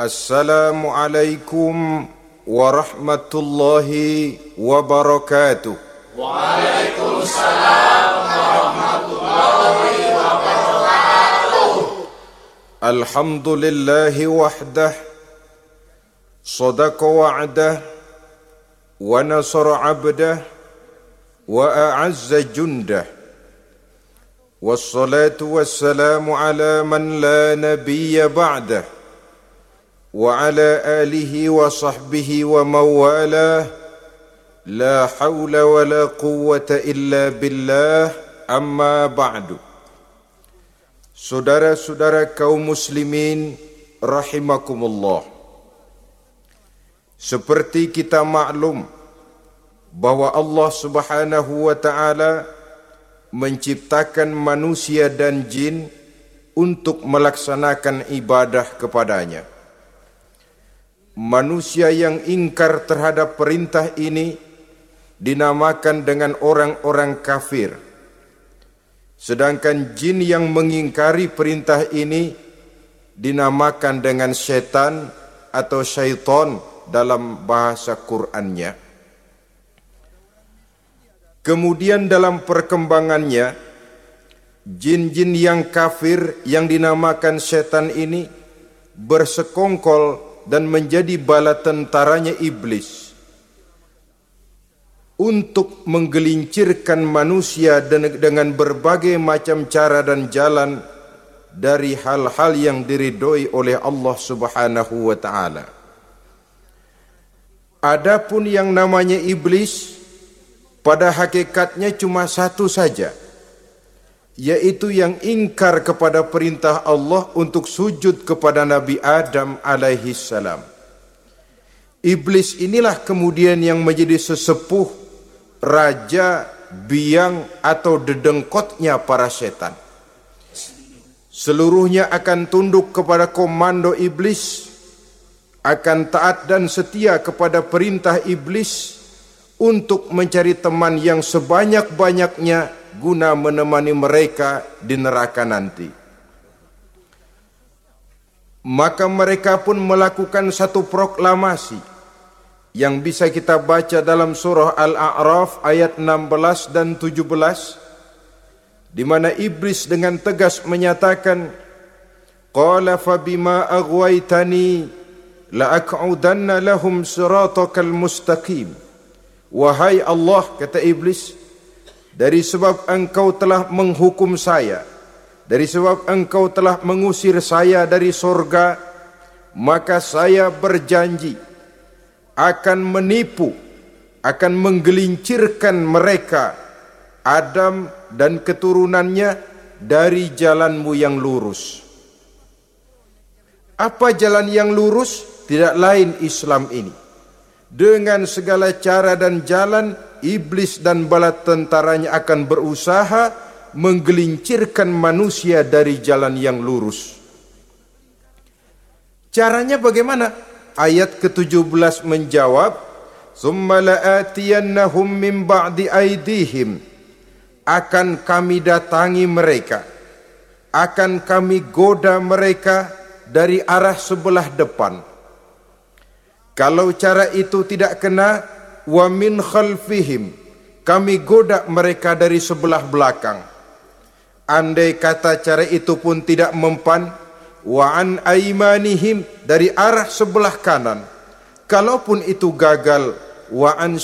السلام عليكم ورحمة الله وبركاته. وعليكم السلام ورحمة الله وبركاته. الحمد لله وحده صدق وعده ونصر عبده وأعز جنده. والصلاة والسلام على من لا نبي بعده. وعلى آله وصحبه ومن والاه لا حول ولا قوة إلا بالله أما بعد Saudara-saudara kaum muslimin rahimakumullah Seperti kita maklum bahwa Allah Subhanahu wa taala menciptakan manusia dan jin untuk melaksanakan ibadah kepadanya. Manusia yang ingkar terhadap perintah ini dinamakan dengan orang-orang kafir. Sedangkan jin yang mengingkari perintah ini dinamakan dengan setan atau syaitan dalam bahasa Qur'annya. Kemudian dalam perkembangannya, jin-jin yang kafir yang dinamakan setan ini bersekongkol dan menjadi bala tentaranya iblis untuk menggelincirkan manusia dengan berbagai macam cara dan jalan dari hal-hal yang diridhoi oleh Allah Subhanahu wa taala. Adapun yang namanya iblis pada hakikatnya cuma satu saja yaitu yang ingkar kepada perintah Allah untuk sujud kepada Nabi Adam alaihi salam. Iblis inilah kemudian yang menjadi sesepuh raja biang atau dedengkotnya para setan. Seluruhnya akan tunduk kepada komando iblis, akan taat dan setia kepada perintah iblis untuk mencari teman yang sebanyak-banyaknya guna menemani mereka di neraka nanti. Maka mereka pun melakukan satu proklamasi yang bisa kita baca dalam surah Al-A'raf ayat 16 dan 17 di mana iblis dengan tegas menyatakan qala fa bima aghwaytani la aq'udanna lahum siratakal mustaqim Wahai Allah, kata iblis, dari sebab engkau telah menghukum saya, dari sebab engkau telah mengusir saya dari sorga, maka saya berjanji akan menipu, akan menggelincirkan mereka, Adam dan keturunannya dari jalanmu yang lurus. Apa jalan yang lurus? Tidak lain Islam ini dengan segala cara dan jalan iblis dan bala tentaranya akan berusaha menggelincirkan manusia dari jalan yang lurus. Caranya bagaimana? Ayat ke-17 menjawab, "Tsumma la'atiyannahum min ba'di aydihim." Akan kami datangi mereka. Akan kami goda mereka dari arah sebelah depan kalau cara itu tidak kena, wa min khalfihim, kami goda mereka dari sebelah belakang. Andai kata cara itu pun tidak mempan, wa an aimanihim dari arah sebelah kanan. Kalaupun itu gagal, wa an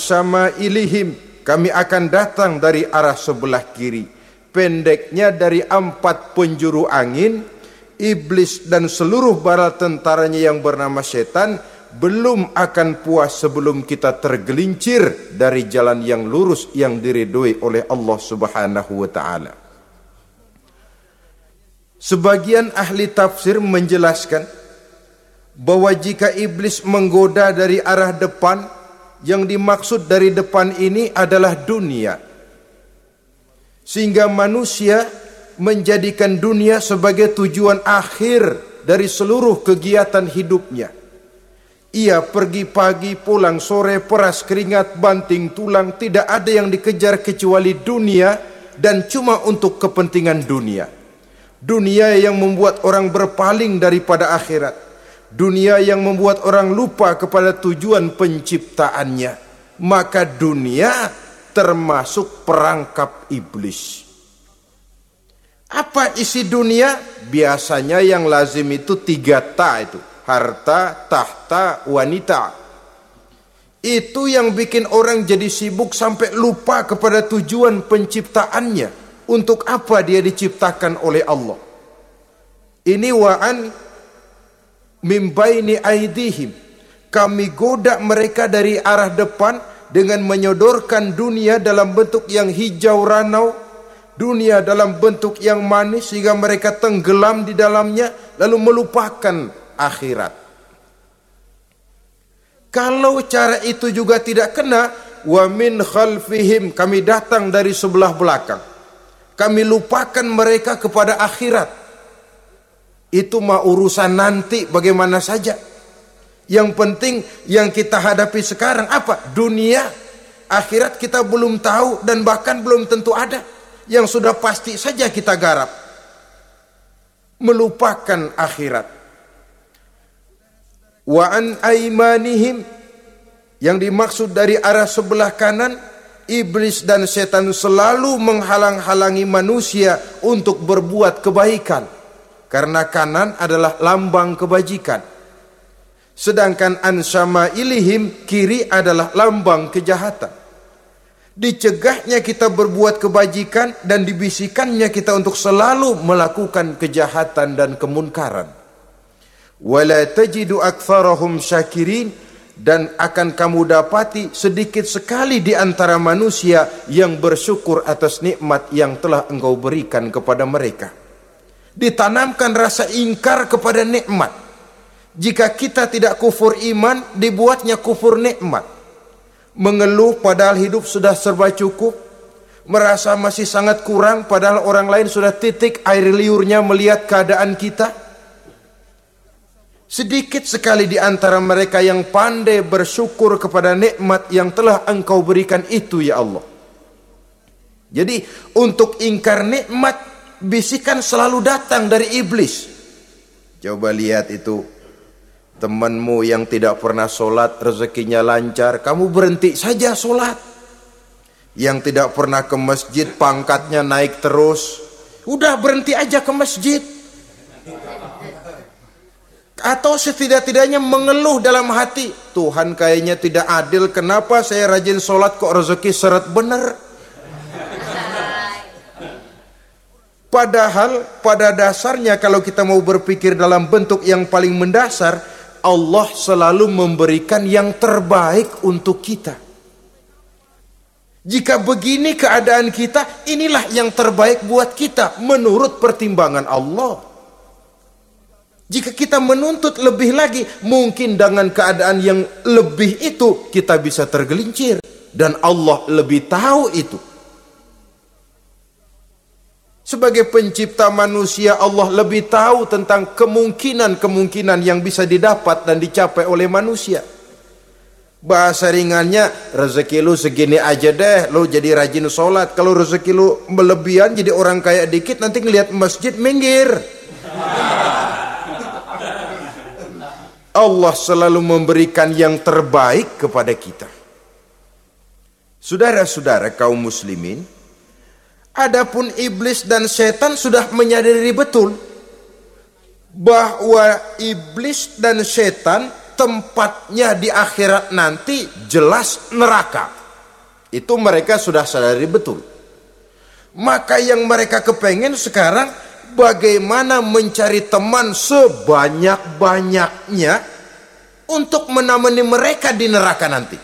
ilihim, kami akan datang dari arah sebelah kiri. Pendeknya dari empat penjuru angin, iblis dan seluruh bala tentaranya yang bernama setan belum akan puas sebelum kita tergelincir dari jalan yang lurus yang diridhoi oleh Allah Subhanahu wa taala. Sebagian ahli tafsir menjelaskan bahwa jika iblis menggoda dari arah depan, yang dimaksud dari depan ini adalah dunia. Sehingga manusia menjadikan dunia sebagai tujuan akhir dari seluruh kegiatan hidupnya ia pergi pagi, pulang sore, peras keringat, banting tulang, tidak ada yang dikejar kecuali dunia dan cuma untuk kepentingan dunia. Dunia yang membuat orang berpaling daripada akhirat. dunia yang membuat orang lupa kepada tujuan penciptaannya, maka dunia termasuk perangkap iblis. Apa isi dunia? Biasanya yang lazim itu tiga ta itu. Harta, tahta, wanita. Itu yang bikin orang jadi sibuk sampai lupa kepada tujuan penciptaannya. Untuk apa dia diciptakan oleh Allah. Ini wa'an mimbaini aidihim. Kami goda mereka dari arah depan dengan menyodorkan dunia dalam bentuk yang hijau ranau, dunia dalam bentuk yang manis sehingga mereka tenggelam di dalamnya lalu melupakan akhirat. Kalau cara itu juga tidak kena, wa min khalfihim kami datang dari sebelah belakang. Kami lupakan mereka kepada akhirat itu mah urusan nanti bagaimana saja. Yang penting yang kita hadapi sekarang apa? Dunia. Akhirat kita belum tahu dan bahkan belum tentu ada. Yang sudah pasti saja kita garap. Melupakan akhirat. Wa an aimanihim yang dimaksud dari arah sebelah kanan iblis dan setan selalu menghalang-halangi manusia untuk berbuat kebaikan karena kanan adalah lambang kebajikan. Sedangkan ansama ilihim kiri adalah lambang kejahatan. Dicegahnya kita berbuat kebajikan dan dibisikannya kita untuk selalu melakukan kejahatan dan kemunkaran. Wala tajidu aktsarahum syakirin dan akan kamu dapati sedikit sekali di antara manusia yang bersyukur atas nikmat yang telah engkau berikan kepada mereka ditanamkan rasa ingkar kepada nikmat. Jika kita tidak kufur iman, dibuatnya kufur nikmat. Mengeluh padahal hidup sudah serba cukup, merasa masih sangat kurang padahal orang lain sudah titik air liurnya melihat keadaan kita. Sedikit sekali di antara mereka yang pandai bersyukur kepada nikmat yang telah engkau berikan itu ya Allah. Jadi untuk ingkar nikmat bisikan selalu datang dari iblis. Coba lihat itu temanmu yang tidak pernah sholat rezekinya lancar, kamu berhenti saja sholat. Yang tidak pernah ke masjid pangkatnya naik terus, udah berhenti aja ke masjid. Atau setidak-tidaknya mengeluh dalam hati, Tuhan kayaknya tidak adil, kenapa saya rajin sholat kok rezeki seret bener? Padahal pada dasarnya kalau kita mau berpikir dalam bentuk yang paling mendasar, Allah selalu memberikan yang terbaik untuk kita. Jika begini keadaan kita, inilah yang terbaik buat kita menurut pertimbangan Allah. Jika kita menuntut lebih lagi, mungkin dengan keadaan yang lebih itu kita bisa tergelincir dan Allah lebih tahu itu. Sebagai pencipta manusia Allah lebih tahu tentang kemungkinan-kemungkinan yang bisa didapat dan dicapai oleh manusia. Bahasa ringannya rezeki lu segini aja deh, lu jadi rajin sholat. Kalau rezeki lu melebihan jadi orang kaya dikit nanti ngelihat masjid minggir. Allah selalu memberikan yang terbaik kepada kita. Saudara-saudara kaum muslimin, Adapun iblis dan setan sudah menyadari betul bahwa iblis dan setan tempatnya di akhirat nanti jelas neraka. Itu mereka sudah sadari betul. Maka yang mereka kepengen sekarang bagaimana mencari teman sebanyak-banyaknya untuk menemani mereka di neraka nanti.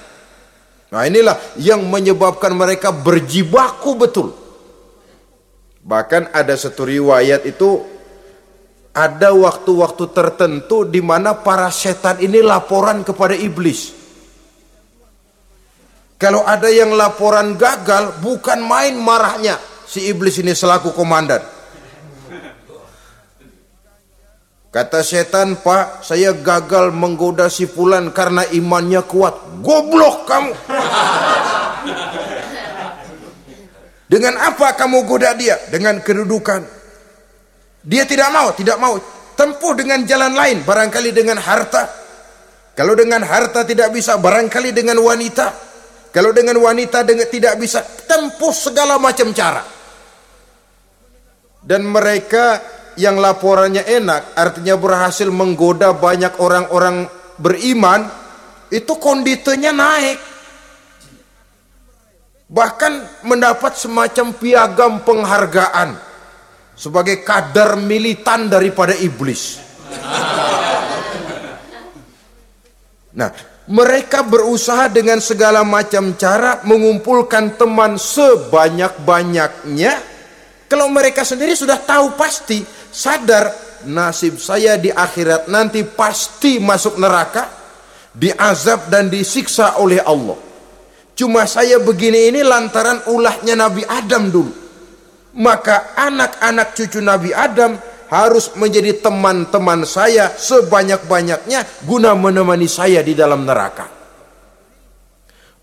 Nah inilah yang menyebabkan mereka berjibaku betul Bahkan ada satu riwayat itu ada waktu-waktu tertentu di mana para setan ini laporan kepada iblis. Kalau ada yang laporan gagal, bukan main marahnya si iblis ini selaku komandan. Kata setan, Pak, saya gagal menggoda si Fulan karena imannya kuat. Goblok kamu. Dengan apa kamu goda dia? Dengan kedudukan. Dia tidak mau, tidak mau. tempuh dengan jalan lain, barangkali dengan harta. Kalau dengan harta tidak bisa, barangkali dengan wanita. Kalau dengan wanita dengan tidak bisa, tempuh segala macam cara. Dan mereka yang laporannya enak, artinya berhasil menggoda banyak orang-orang beriman, itu konditenya naik. Bahkan mendapat semacam piagam penghargaan sebagai kadar militan daripada iblis. Nah, mereka berusaha dengan segala macam cara mengumpulkan teman sebanyak-banyaknya. Kalau mereka sendiri sudah tahu pasti, sadar nasib saya di akhirat nanti pasti masuk neraka, diazab dan disiksa oleh Allah. Cuma saya begini ini lantaran ulahnya Nabi Adam dulu. Maka anak-anak cucu Nabi Adam harus menjadi teman-teman saya sebanyak-banyaknya guna menemani saya di dalam neraka.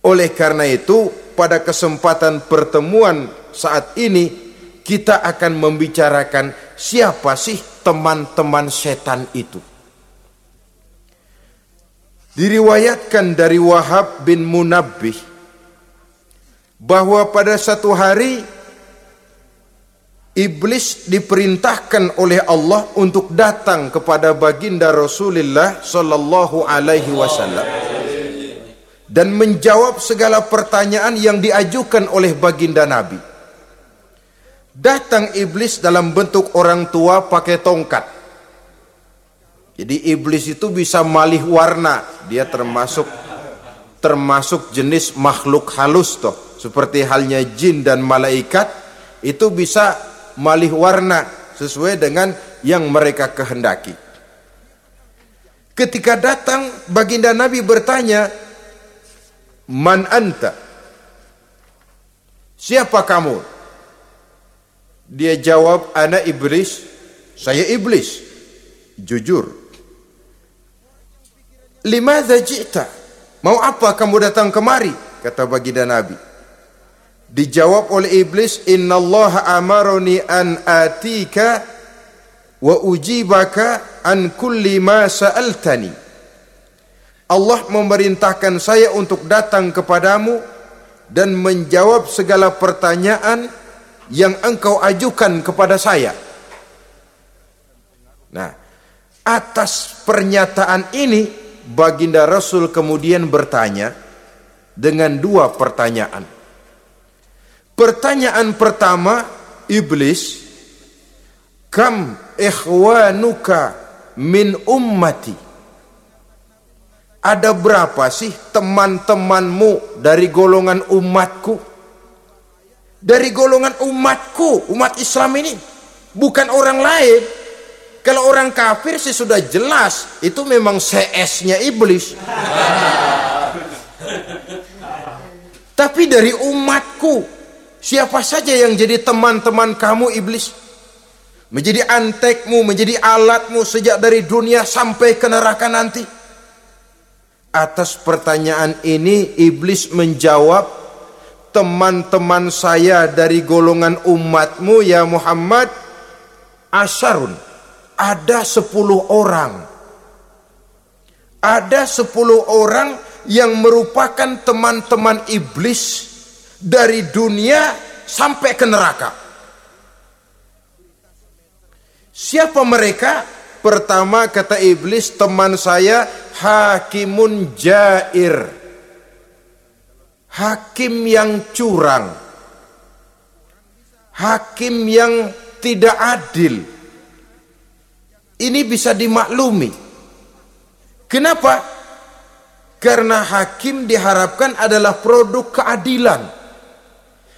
Oleh karena itu, pada kesempatan pertemuan saat ini kita akan membicarakan siapa sih teman-teman setan itu. Diriwayatkan dari Wahab bin Munabbih bahwa pada satu hari Iblis diperintahkan oleh Allah untuk datang kepada baginda Rasulullah sallallahu alaihi wasallam dan menjawab segala pertanyaan yang diajukan oleh baginda Nabi. Datang iblis dalam bentuk orang tua pakai tongkat. Jadi iblis itu bisa malih warna, dia termasuk termasuk jenis makhluk halus toh, seperti halnya jin dan malaikat itu bisa malih warna sesuai dengan yang mereka kehendaki. Ketika datang baginda Nabi bertanya, "Man anta?" Siapa kamu? Dia jawab, "Ana iblis." Saya iblis. Jujur. Limadza ji'ta? Mau apa kamu datang kemari? Kata baginda Nabi. Dijawab oleh iblis, "Inna Allah amaroni an atika wa ujibaka an kulli ma sa'altani." Allah memerintahkan saya untuk datang kepadamu dan menjawab segala pertanyaan yang engkau ajukan kepada saya. Nah, atas pernyataan ini baginda Rasul kemudian bertanya dengan dua pertanyaan. Pertanyaan pertama iblis kam ikhwanuka min ummati ada berapa sih teman-temanmu dari golongan umatku dari golongan umatku umat Islam ini bukan orang lain kalau orang kafir sih sudah jelas itu memang CS-nya iblis tapi dari umatku Siapa saja yang jadi teman-teman kamu iblis? Menjadi antekmu, menjadi alatmu sejak dari dunia sampai ke neraka nanti. Atas pertanyaan ini iblis menjawab, teman-teman saya dari golongan umatmu ya Muhammad, asyarun, ada sepuluh orang. Ada sepuluh orang yang merupakan teman-teman iblis dari dunia sampai ke neraka. Siapa mereka? Pertama kata iblis teman saya hakimun jair. Hakim yang curang. Hakim yang tidak adil. Ini bisa dimaklumi. Kenapa? Karena hakim diharapkan adalah produk keadilan.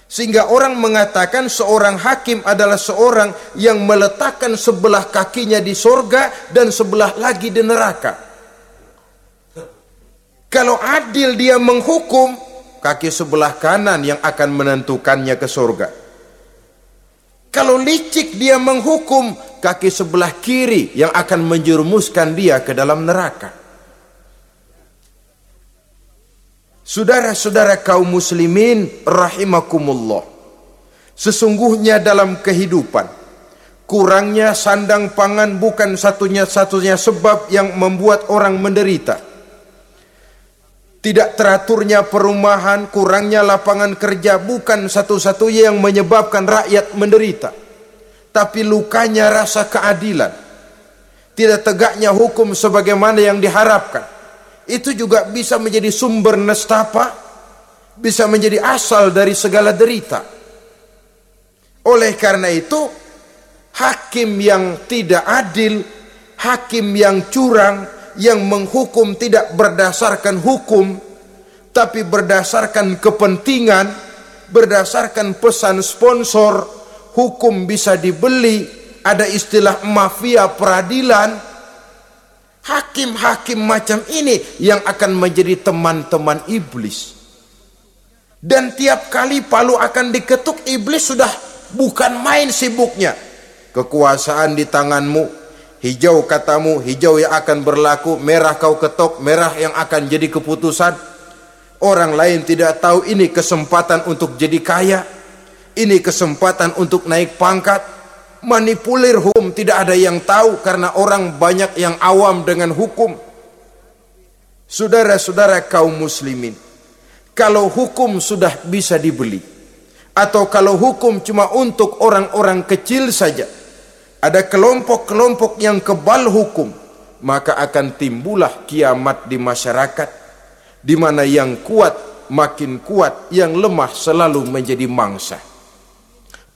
Sehingga orang mengatakan seorang hakim adalah seorang yang meletakkan sebelah kakinya di sorga dan sebelah lagi di neraka. Kalau adil dia menghukum, kaki sebelah kanan yang akan menentukannya ke sorga. Kalau licik dia menghukum, kaki sebelah kiri yang akan menjerumuskan dia ke dalam neraka. Saudara-saudara kaum muslimin rahimakumullah. Sesungguhnya dalam kehidupan Kurangnya sandang pangan bukan satunya-satunya sebab yang membuat orang menderita. Tidak teraturnya perumahan, kurangnya lapangan kerja bukan satu-satunya yang menyebabkan rakyat menderita. Tapi lukanya rasa keadilan. Tidak tegaknya hukum sebagaimana yang diharapkan. Itu juga bisa menjadi sumber nestapa, bisa menjadi asal dari segala derita. Oleh karena itu, hakim yang tidak adil, hakim yang curang, yang menghukum tidak berdasarkan hukum, tapi berdasarkan kepentingan, berdasarkan pesan sponsor, hukum bisa dibeli, ada istilah mafia peradilan. Hakim-hakim macam ini yang akan menjadi teman-teman iblis. Dan tiap kali palu akan diketuk, iblis sudah bukan main sibuknya Kekuasaan di tanganmu, hijau katamu, hijau yang akan berlaku, merah kau ketok, merah yang akan jadi keputusan. Orang lain tidak tahu ini kesempatan untuk jadi kaya, ini kesempatan untuk naik pangkat. Manipulir hukum tidak ada yang tahu karena orang banyak yang awam dengan hukum. Saudara-saudara kaum muslimin, kalau hukum sudah bisa dibeli, atau kalau hukum cuma untuk orang-orang kecil saja, ada kelompok-kelompok yang kebal hukum, maka akan timbullah kiamat di masyarakat di mana yang kuat makin kuat, yang lemah selalu menjadi mangsa.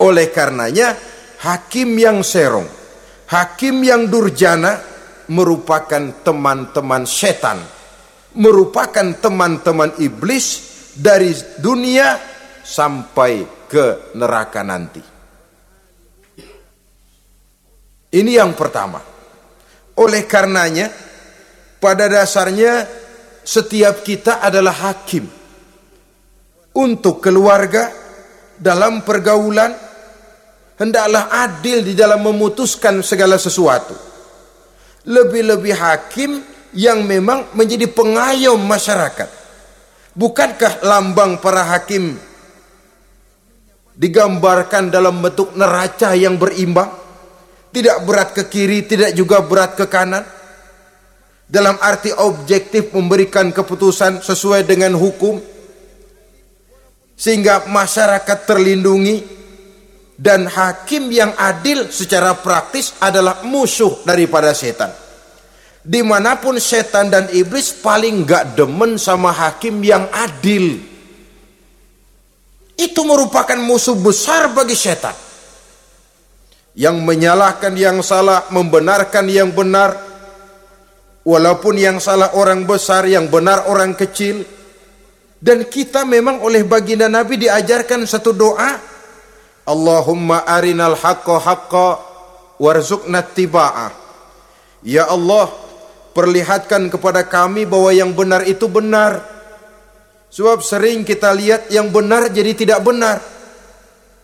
Oleh karenanya, hakim yang serong, hakim yang durjana merupakan teman-teman setan, merupakan teman-teman iblis dari dunia sampai ke neraka nanti. Ini yang pertama. Oleh karenanya, pada dasarnya setiap kita adalah hakim untuk keluarga dalam pergaulan hendaklah adil di dalam memutuskan segala sesuatu. Lebih-lebih hakim yang memang menjadi pengayom masyarakat. Bukankah lambang para hakim digambarkan dalam bentuk neraca yang berimbang? Tidak berat ke kiri, tidak juga berat ke kanan. Dalam arti objektif memberikan keputusan sesuai dengan hukum sehingga masyarakat terlindungi dan hakim yang adil secara praktis adalah musuh daripada setan. Di mana pun setan dan iblis paling gak demen sama hakim yang adil. Itu merupakan musuh besar bagi setan yang menyalahkan yang salah, membenarkan yang benar, walaupun yang salah orang besar, yang benar orang kecil. Dan kita memang oleh baginda Nabi diajarkan satu doa, Allahumma arinal haqqa haqqa warzuqna tiba'ah. Ya Allah, perlihatkan kepada kami bahwa yang benar itu benar. Sebab sering kita lihat yang benar jadi tidak benar.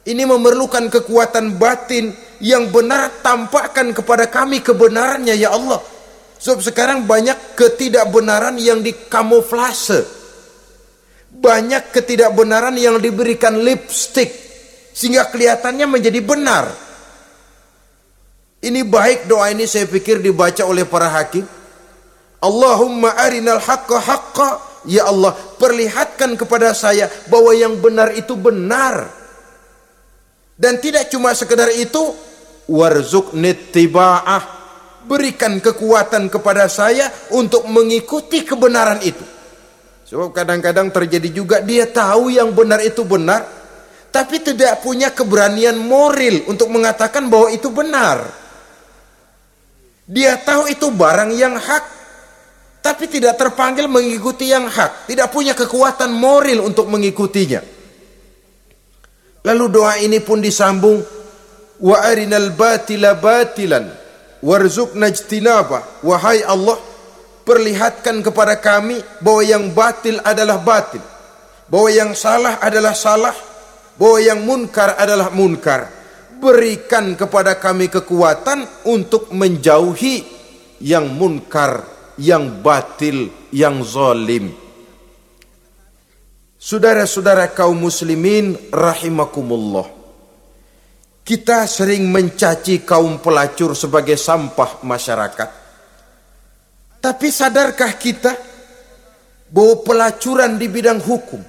Ini memerlukan kekuatan batin yang benar tampakkan kepada kami kebenarannya ya Allah. Sebab sekarang banyak ketidakbenaran yang dikamuflase. Banyak ketidakbenaran yang diberikan lipstick sehingga kelihatannya menjadi benar. Ini baik doa ini saya pikir dibaca oleh para hakim. Allahumma arinal haqqa haqqa. Ya Allah, perlihatkan kepada saya bahwa yang benar itu benar dan tidak cuma sekedar itu, warzuk nitiba'ah. Berikan kekuatan kepada saya untuk mengikuti kebenaran itu. Sebab kadang-kadang terjadi juga dia tahu yang benar itu benar, tapi tidak punya keberanian moral untuk mengatakan bahwa itu benar. Dia tahu itu barang yang hak, tapi tidak terpanggil mengikuti yang hak, tidak punya kekuatan moral untuk mengikutinya. Lalu doa ini pun disambung wa arinal batila batilan warzuqna ijtinaba wahai Allah perlihatkan kepada kami bahwa yang batil adalah batil bahwa yang salah adalah salah bahwa yang munkar adalah munkar. Berikan kepada kami kekuatan untuk menjauhi yang munkar yang batil yang zalim. Saudara-saudara kaum muslimin rahimakumullah. Kita sering mencaci kaum pelacur sebagai sampah masyarakat. Tapi sadarkah kita bahwa pelacuran di bidang hukum,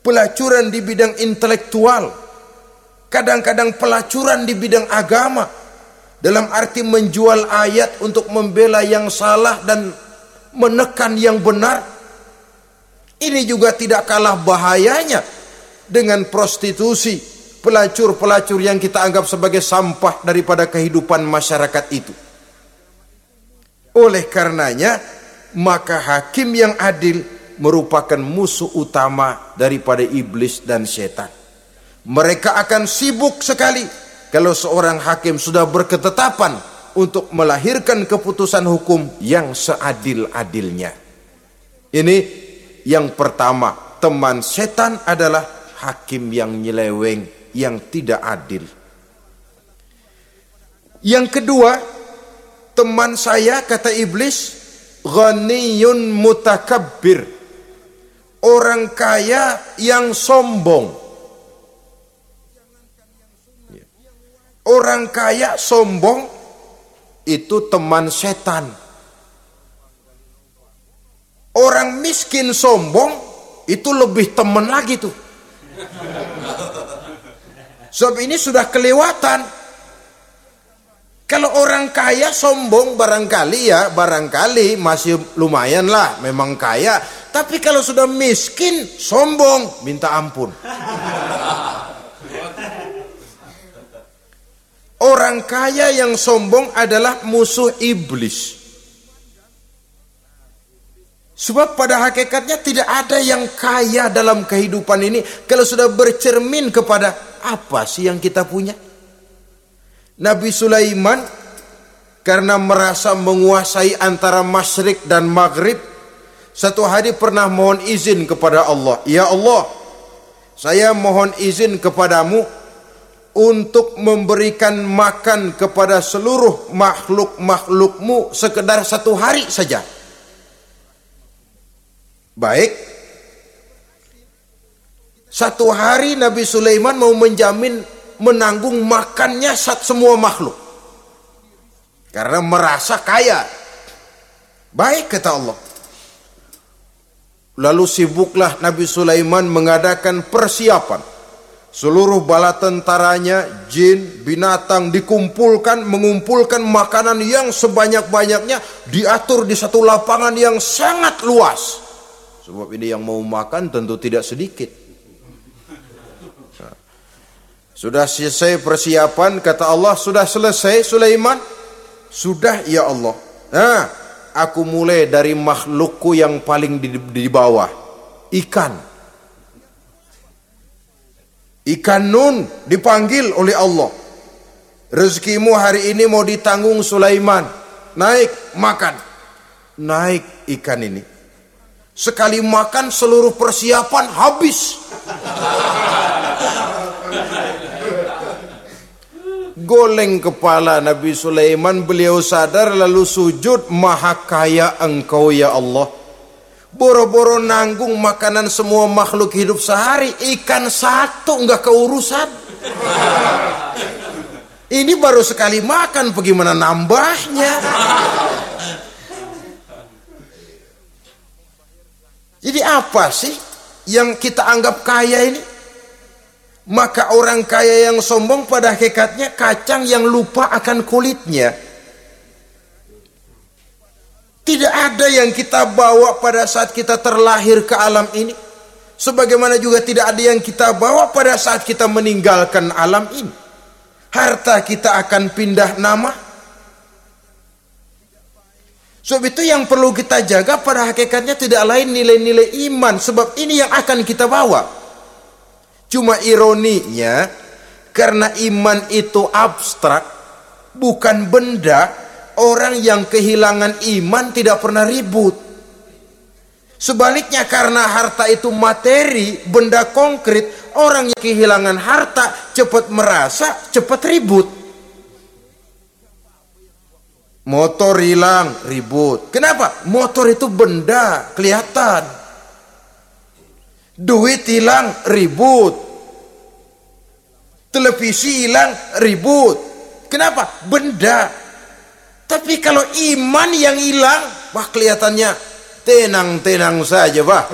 pelacuran di bidang intelektual, kadang-kadang pelacuran di bidang agama, dalam arti menjual ayat untuk membela yang salah dan menekan yang benar, ini juga tidak kalah bahayanya dengan prostitusi, pelacur-pelacur yang kita anggap sebagai sampah daripada kehidupan masyarakat itu. Oleh karenanya, maka hakim yang adil merupakan musuh utama daripada iblis dan setan. Mereka akan sibuk sekali kalau seorang hakim sudah berketetapan untuk melahirkan keputusan hukum yang seadil-adilnya. Ini yang pertama, teman setan adalah hakim yang nyeleweng yang tidak adil. Yang kedua, teman saya kata iblis, ghaniyun mutakabbir. Orang kaya yang sombong. Orang kaya sombong itu teman setan. Orang miskin sombong itu lebih teman lagi tuh. Sebab ini sudah kelewatan. Kalau orang kaya sombong barangkali ya, barangkali masih lumayan lah, memang kaya. Tapi kalau sudah miskin, sombong, minta ampun. Orang kaya yang sombong adalah musuh iblis. Sebab pada hakikatnya tidak ada yang kaya dalam kehidupan ini kalau sudah bercermin kepada apa sih yang kita punya? Nabi Sulaiman karena merasa menguasai antara masyrik dan maghrib satu hari pernah mohon izin kepada Allah Ya Allah saya mohon izin kepadamu untuk memberikan makan kepada seluruh makhluk-makhlukmu sekedar satu hari saja Baik. Satu hari Nabi Sulaiman mau menjamin menanggung makannya saat semua makhluk. Karena merasa kaya. Baik kata Allah. Lalu sibuklah Nabi Sulaiman mengadakan persiapan. Seluruh bala tentaranya, jin, binatang dikumpulkan, mengumpulkan makanan yang sebanyak-banyaknya diatur di satu lapangan yang sangat luas. Sebab ini yang mau makan tentu tidak sedikit. Sudah selesai persiapan, kata Allah, sudah selesai Sulaiman? Sudah ya Allah. Nah, aku mulai dari makhlukku yang paling di, di bawah. Ikan. Ikan nun dipanggil oleh Allah. Rezekimu hari ini mau ditanggung Sulaiman. Naik, makan. Naik ikan ini Sekali makan seluruh persiapan habis. Goleng kepala Nabi Sulaiman beliau sadar lalu sujud maha kaya engkau ya Allah. Boro-boro nanggung makanan semua makhluk hidup sehari ikan satu nggak keurusan. Ini baru sekali makan bagaimana nambahnya? Jadi apa sih yang kita anggap kaya ini? Maka orang kaya yang sombong pada hakikatnya kacang yang lupa akan kulitnya. Tidak ada yang kita bawa pada saat kita terlahir ke alam ini. Sebagaimana juga tidak ada yang kita bawa pada saat kita meninggalkan alam ini. Harta kita akan pindah nama, Sebab itu yang perlu kita jaga pada hakikatnya tidak lain nilai-nilai iman. Sebab ini yang akan kita bawa. Cuma ironinya, karena iman itu abstrak, bukan benda, orang yang kehilangan iman tidak pernah ribut. Sebaliknya karena harta itu materi, benda konkret, orang yang kehilangan harta cepat merasa, cepat ribut. Motor hilang, ribut. Kenapa? Motor itu benda, kelihatan. Duit hilang, ribut. Televisi hilang, ribut. Kenapa? Benda. Tapi kalau iman yang hilang, wah kelihatannya tenang-tenang saja, Pak.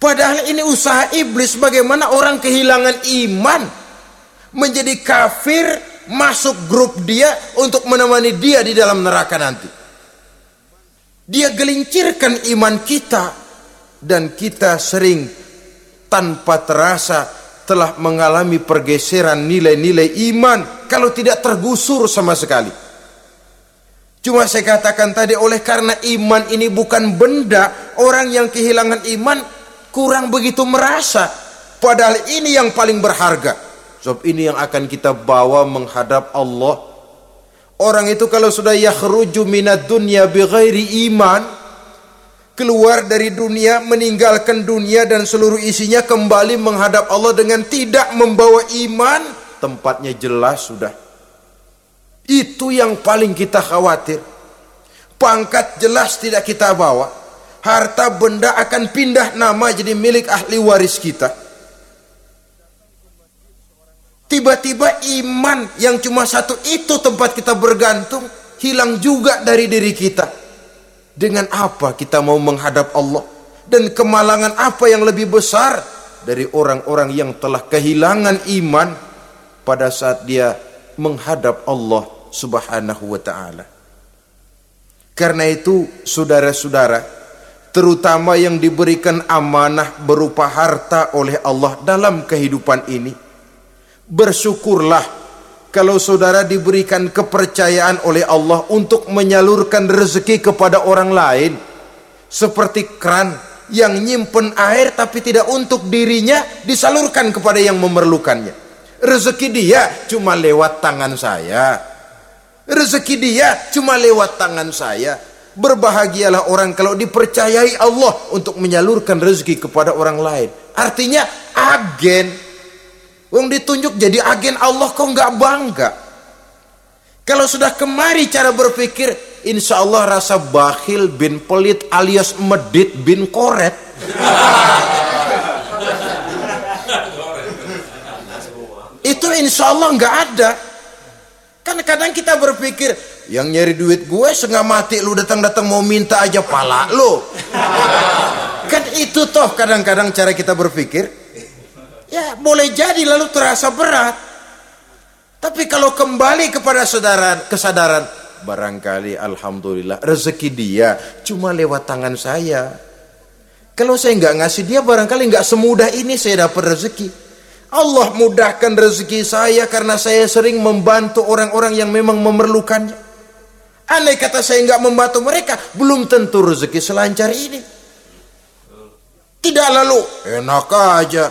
Padahal ini usaha iblis bagaimana orang kehilangan iman menjadi kafir masuk grup dia untuk menemani dia di dalam neraka nanti. Dia gelincirkan iman kita dan kita sering tanpa terasa telah mengalami pergeseran nilai-nilai iman kalau tidak tergusur sama sekali. Cuma saya katakan tadi oleh karena iman ini bukan benda, orang yang kehilangan iman kurang begitu merasa. Padahal ini yang paling berharga. Sebab ini yang akan kita bawa menghadap Allah. Orang itu kalau sudah yakhruju minad dunya bighairi iman keluar dari dunia meninggalkan dunia dan seluruh isinya kembali menghadap Allah dengan tidak membawa iman tempatnya jelas sudah itu yang paling kita khawatir pangkat jelas tidak kita bawa harta benda akan pindah nama jadi milik ahli waris kita. Tiba-tiba iman yang cuma satu itu tempat kita bergantung hilang juga dari diri kita. Dengan apa kita mau menghadap Allah? Dan kemalangan apa yang lebih besar dari orang-orang yang telah kehilangan iman pada saat dia menghadap Allah Subhanahu wa taala. Karena itu, saudara-saudara, terutama yang diberikan amanah berupa harta oleh Allah dalam kehidupan ini. Bersyukurlah kalau saudara diberikan kepercayaan oleh Allah untuk menyalurkan rezeki kepada orang lain. Seperti kran yang nyimpen air tapi tidak untuk dirinya disalurkan kepada yang memerlukannya. Rezeki dia cuma lewat tangan saya. Rezeki dia cuma lewat tangan saya Berbahagialah orang kalau dipercayai Allah untuk menyalurkan rezeki kepada orang lain. Artinya agen. Wong ditunjuk jadi agen Allah kok nggak bangga. Kalau sudah kemari cara berpikir, insya Allah rasa bakhil bin pelit alias medit bin koret. Itu insya Allah nggak ada. Kan kadang kita berpikir, yang nyari duit gue setengah mati lu datang-datang mau minta aja pala lu. kan itu toh kadang-kadang cara kita berpikir. Ya boleh jadi lalu terasa berat. Tapi kalau kembali kepada saudara kesadaran, barangkali alhamdulillah rezeki dia cuma lewat tangan saya. Kalau saya nggak ngasih dia barangkali nggak semudah ini saya dapat rezeki. Allah mudahkan rezeki saya karena saya sering membantu orang-orang yang memang memerlukannya. Andai kata saya nggak membantu mereka, belum tentu rezeki selancar ini. Tidak lalu, enak aja.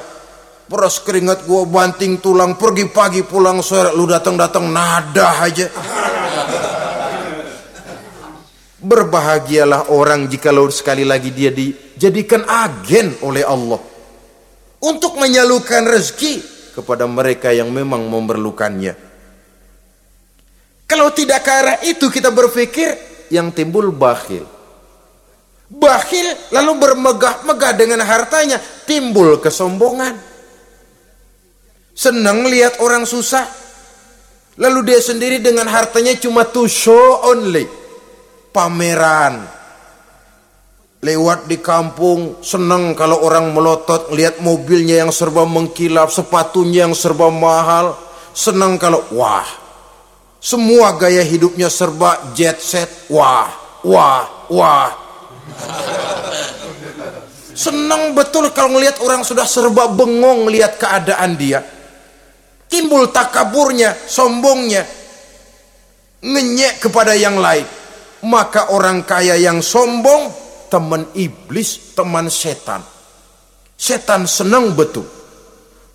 Peras keringat gua banting tulang, pergi pagi pulang sore, lu datang-datang nada aja. Berbahagialah orang jika jikalau sekali lagi dia dijadikan agen oleh Allah untuk menyalurkan rezeki kepada mereka yang memang memerlukannya. Kalau tidak ke arah itu kita berpikir yang timbul bakhil. Bakhil lalu bermegah-megah dengan hartanya, timbul kesombongan. Senang lihat orang susah. Lalu dia sendiri dengan hartanya cuma to show only. Pameran, lewat di kampung senang kalau orang melotot lihat mobilnya yang serba mengkilap sepatunya yang serba mahal. Senang kalau wah. Semua gaya hidupnya serba jet set. Wah wah wah. Senang betul kalau ngelihat orang sudah serba bengong lihat keadaan dia timbul takaburnya sombongnya ngenyek kepada yang lain maka orang kaya yang sombong teman iblis, teman setan. Setan senang betul.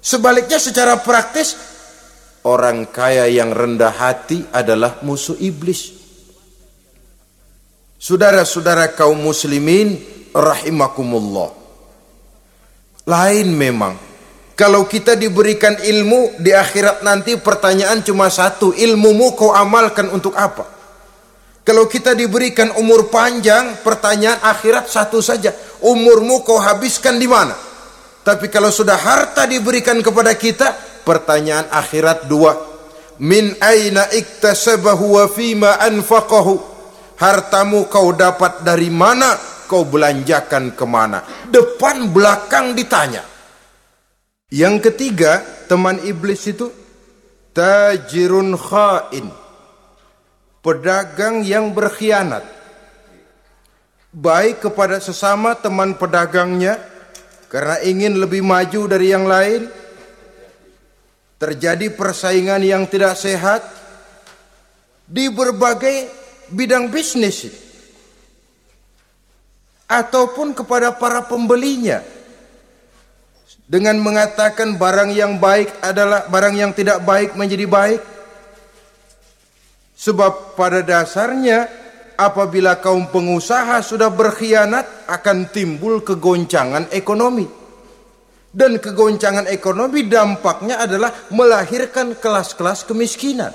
Sebaliknya secara praktis, orang kaya yang rendah hati adalah musuh iblis. Saudara-saudara kaum muslimin rahimakumullah. Lain memang. Kalau kita diberikan ilmu di akhirat nanti pertanyaan cuma satu, ilmumu kau amalkan untuk apa? Kalau kita diberikan umur panjang, pertanyaan akhirat satu saja. umurmu kau habiskan di mana? Tapi kalau sudah harta diberikan kepada kita, pertanyaan akhirat dua. Min aina iktasabahu wa fima anfaqahu? Hartamu kau dapat dari mana? Kau belanjakan ke mana? Depan belakang ditanya. Yang ketiga, teman iblis itu tajirun khain. Pedagang yang berkhianat. Baik kepada sesama teman pedagangnya, karena ingin lebih maju dari yang lain, terjadi persaingan yang tidak sehat di berbagai bidang bisnis ataupun kepada para pembelinya dengan mengatakan barang yang baik adalah barang yang tidak baik menjadi baik sebab pada dasarnya apabila kaum pengusaha sudah berkhianat akan timbul kegoncangan ekonomi. Dan kegoncangan ekonomi dampaknya adalah melahirkan kelas-kelas kemiskinan.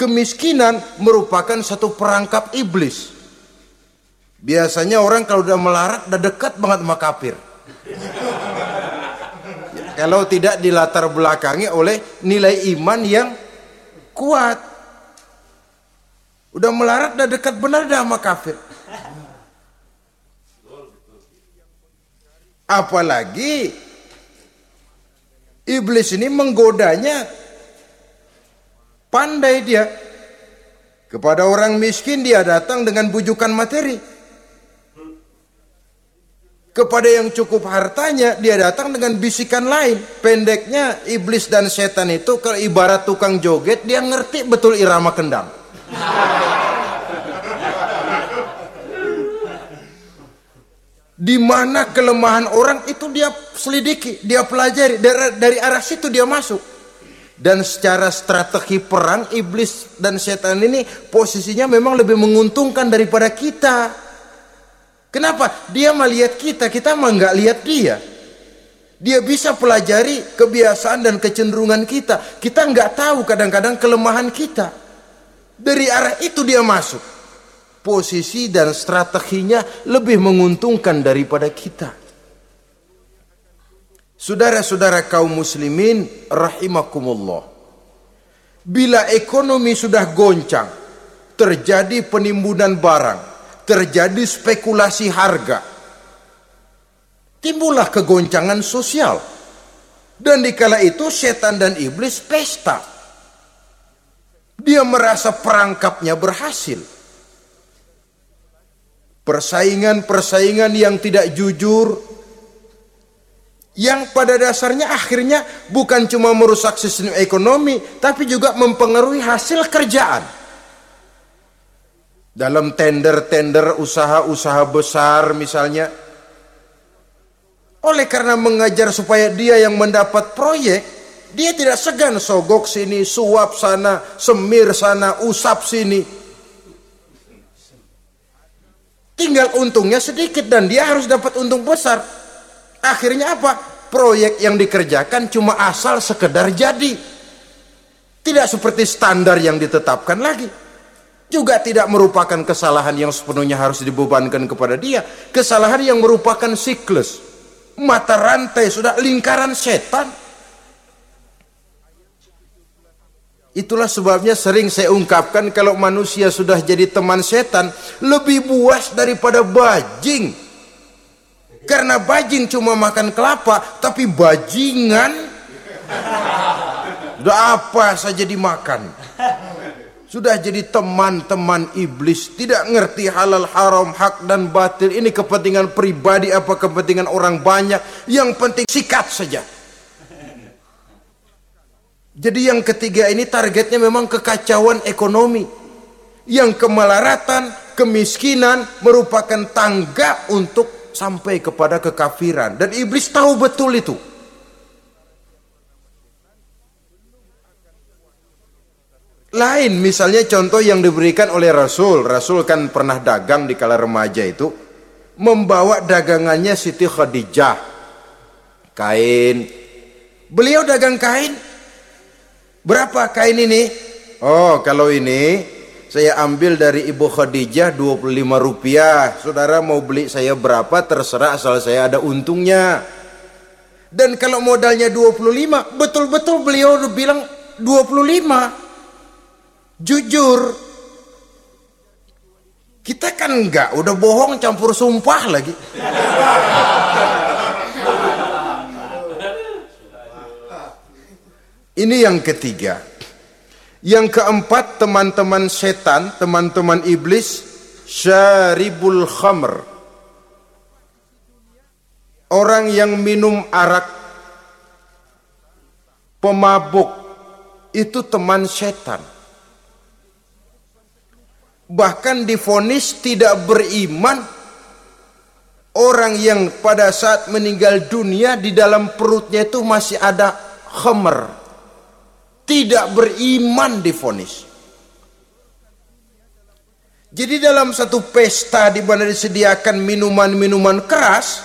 Kemiskinan merupakan satu perangkap iblis. Biasanya orang kalau udah melarat udah dekat banget sama kafir. Kalau tidak dilatar belakangi oleh nilai iman yang kuat. Udah melarat, udah dekat benar dah sama kafir. Apalagi iblis ini menggodanya pandai dia kepada orang miskin dia datang dengan bujukan materi kepada yang cukup hartanya dia datang dengan bisikan lain pendeknya iblis dan setan itu kalau ibarat tukang joget dia ngerti betul irama kendang di mana kelemahan orang itu dia selidiki, dia pelajari dari, dari arah situ dia masuk. Dan secara strategi perang iblis dan setan ini posisinya memang lebih menguntungkan daripada kita. Kenapa? Dia melihat kita, kita mah nggak lihat dia. Dia bisa pelajari kebiasaan dan kecenderungan kita. Kita nggak tahu kadang-kadang kelemahan kita. Dari arah itu dia masuk. Posisi dan strateginya lebih menguntungkan daripada kita. Saudara-saudara kaum muslimin rahimakumullah. Bila ekonomi sudah goncang, terjadi penimbunan barang, terjadi spekulasi harga, timbullah kegoncangan sosial. Dan dikala itu setan dan iblis pesta dia merasa perangkapnya berhasil. Persaingan-persaingan yang tidak jujur, yang pada dasarnya akhirnya bukan cuma merusak sistem ekonomi, tapi juga mempengaruhi hasil kerjaan. Dalam tender-tender usaha-usaha besar misalnya, oleh karena mengajar supaya dia yang mendapat proyek, dia tidak segan sogok sini, suap sana, semir sana, usap sini. Tinggal untungnya sedikit dan dia harus dapat untung besar. Akhirnya apa? Proyek yang dikerjakan cuma asal sekedar jadi. Tidak seperti standar yang ditetapkan lagi. Juga tidak merupakan kesalahan yang sepenuhnya harus dibebankan kepada dia. Kesalahan yang merupakan siklus. Mata rantai sudah lingkaran setan Itulah sebabnya sering saya ungkapkan kalau manusia sudah jadi teman setan lebih buas daripada bajing. Karena bajing cuma makan kelapa, tapi bajingan sudah apa saja dimakan. Sudah jadi teman-teman iblis, tidak ngerti halal haram, hak dan batil. Ini kepentingan pribadi apa kepentingan orang banyak, yang penting sikat saja. Jadi yang ketiga ini targetnya memang kekacauan ekonomi. Yang kemelaratan, kemiskinan merupakan tangga untuk sampai kepada kekafiran. Dan iblis tahu betul itu. Lain misalnya contoh yang diberikan oleh Rasul. Rasul kan pernah dagang di kala remaja itu. Membawa dagangannya Siti Khadijah. Kain. Beliau dagang kain Berapa kain ini? Oh, kalau ini saya ambil dari Ibu Khadijah 25 rupiah. Saudara mau beli saya berapa terserah asal saya ada untungnya. Dan kalau modalnya 25, betul-betul beliau bilang 25. Jujur. Kita kan enggak, udah bohong campur sumpah lagi. Ini yang ketiga. Yang keempat teman-teman setan, teman-teman iblis syaribul khamr. Orang yang minum arak pemabuk itu teman setan. Bahkan difonis tidak beriman orang yang pada saat meninggal dunia di dalam perutnya itu masih ada khamr tidak beriman difonis. Jadi dalam satu pesta di mana disediakan minuman-minuman keras,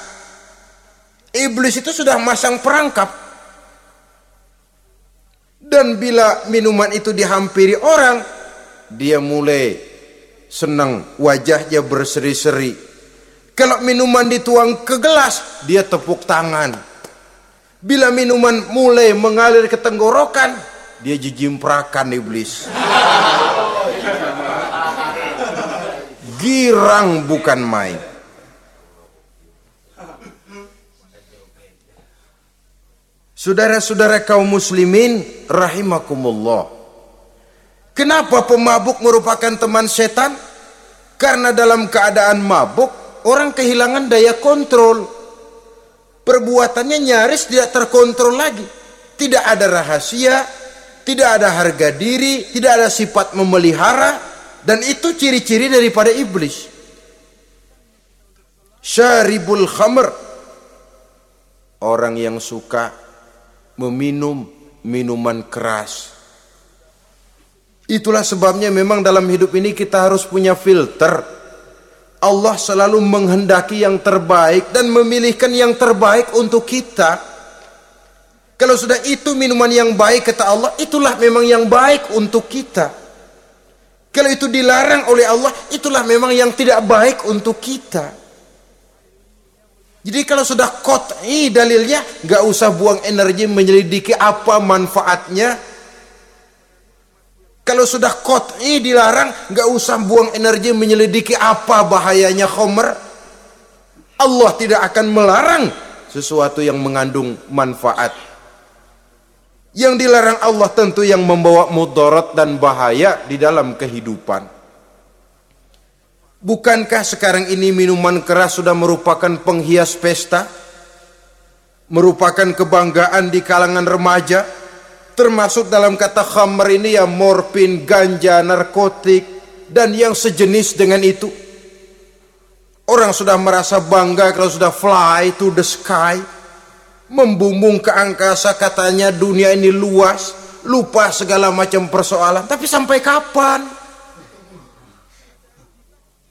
iblis itu sudah masang perangkap. Dan bila minuman itu dihampiri orang, dia mulai senang, wajahnya berseri-seri. Kalau minuman dituang ke gelas, dia tepuk tangan. Bila minuman mulai mengalir ke tenggorokan, dia jijimprakan iblis. Girang bukan main. Saudara-saudara kaum muslimin rahimakumullah. Kenapa pemabuk merupakan teman setan? Karena dalam keadaan mabuk orang kehilangan daya kontrol. Perbuatannya nyaris tidak terkontrol lagi. Tidak ada rahasia, tidak ada harga diri, tidak ada sifat memelihara dan itu ciri-ciri daripada iblis. Syaribul khamr orang yang suka meminum minuman keras. Itulah sebabnya memang dalam hidup ini kita harus punya filter. Allah selalu menghendaki yang terbaik dan memilihkan yang terbaik untuk kita. Kalau sudah itu minuman yang baik kata Allah, itulah memang yang baik untuk kita. Kalau itu dilarang oleh Allah, itulah memang yang tidak baik untuk kita. Jadi kalau sudah kot'i dalilnya, nggak usah buang energi menyelidiki apa manfaatnya. Kalau sudah kot'i dilarang, nggak usah buang energi menyelidiki apa bahayanya khomer. Allah tidak akan melarang sesuatu yang mengandung manfaat yang dilarang Allah tentu yang membawa mudarat dan bahaya di dalam kehidupan. Bukankah sekarang ini minuman keras sudah merupakan penghias pesta? Merupakan kebanggaan di kalangan remaja? Termasuk dalam kata khamr ini ya morfin, ganja, narkotik, dan yang sejenis dengan itu. Orang sudah merasa bangga kalau sudah fly to the sky membumbung ke angkasa katanya dunia ini luas, lupa segala macam persoalan. Tapi sampai kapan?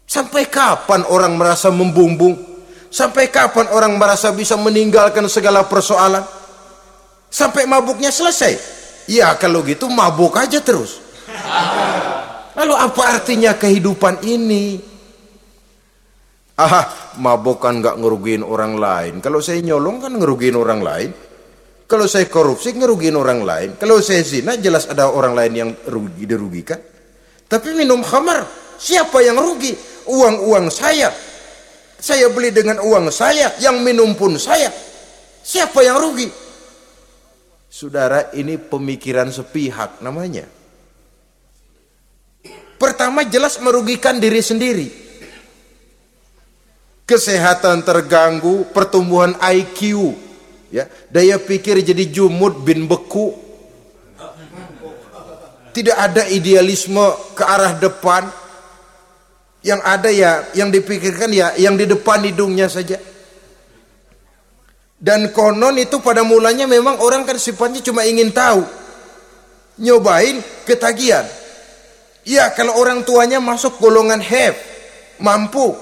Sampai kapan orang merasa membumbung? Sampai kapan orang merasa bisa meninggalkan segala persoalan? Sampai mabuknya selesai? Ya kalau gitu mabuk aja terus. Lalu apa artinya kehidupan ini? Ah, mabok kan nggak ngerugiin orang lain. Kalau saya nyolong kan ngerugiin orang lain. Kalau saya korupsi ngerugiin orang lain. Kalau saya zina jelas ada orang lain yang rugi dirugikan. Tapi minum khamar, siapa yang rugi? Uang-uang saya. Saya beli dengan uang saya, yang minum pun saya. Siapa yang rugi? Saudara, ini pemikiran sepihak namanya. Pertama jelas merugikan diri sendiri kesehatan terganggu, pertumbuhan IQ, ya, daya pikir jadi jumud bin beku. Tidak ada idealisme ke arah depan. Yang ada ya, yang dipikirkan ya, yang di depan hidungnya saja. Dan konon itu pada mulanya memang orang kan sifatnya cuma ingin tahu. Nyobain ketagihan. Ya kalau orang tuanya masuk golongan have, mampu,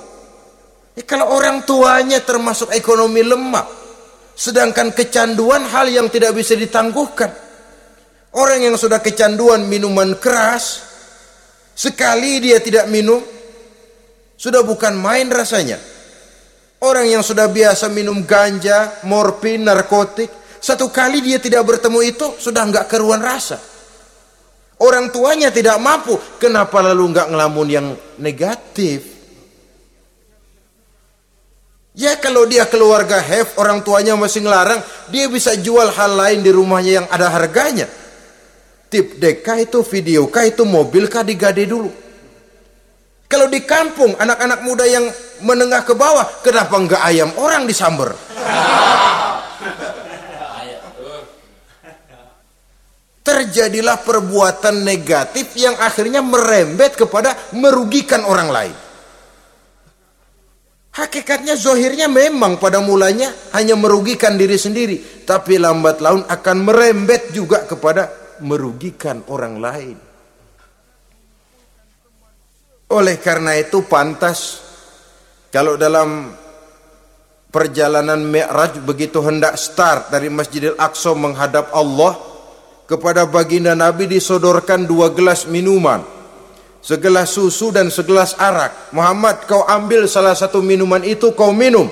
Ya, kalau orang tuanya termasuk ekonomi lemah, sedangkan kecanduan hal yang tidak bisa ditangguhkan. Orang yang sudah kecanduan minuman keras, Sekali dia tidak minum, sudah bukan main rasanya. Orang yang sudah biasa minum ganja, morfin, narkotik, satu kali dia tidak bertemu itu sudah nggak keruan rasa. Orang tuanya tidak mampu, kenapa lalu nggak ngelamun yang negatif? Ya kalau dia keluarga have, orang tuanya masih ngelarang, dia bisa jual hal lain di rumahnya yang ada harganya tip deka itu video kah itu mobil kah digade dulu kalau di kampung anak-anak muda yang menengah ke bawah kenapa enggak ayam orang disamber terjadilah perbuatan negatif yang akhirnya merembet kepada merugikan orang lain Hakikatnya zohirnya memang pada mulanya hanya merugikan diri sendiri. Tapi lambat laun akan merembet juga kepada merugikan orang lain. Oleh karena itu pantas kalau dalam perjalanan Mi'raj begitu hendak start dari Masjidil Aqsa menghadap Allah kepada baginda Nabi disodorkan dua gelas minuman segelas susu dan segelas arak. Muhammad kau ambil salah satu minuman itu kau minum.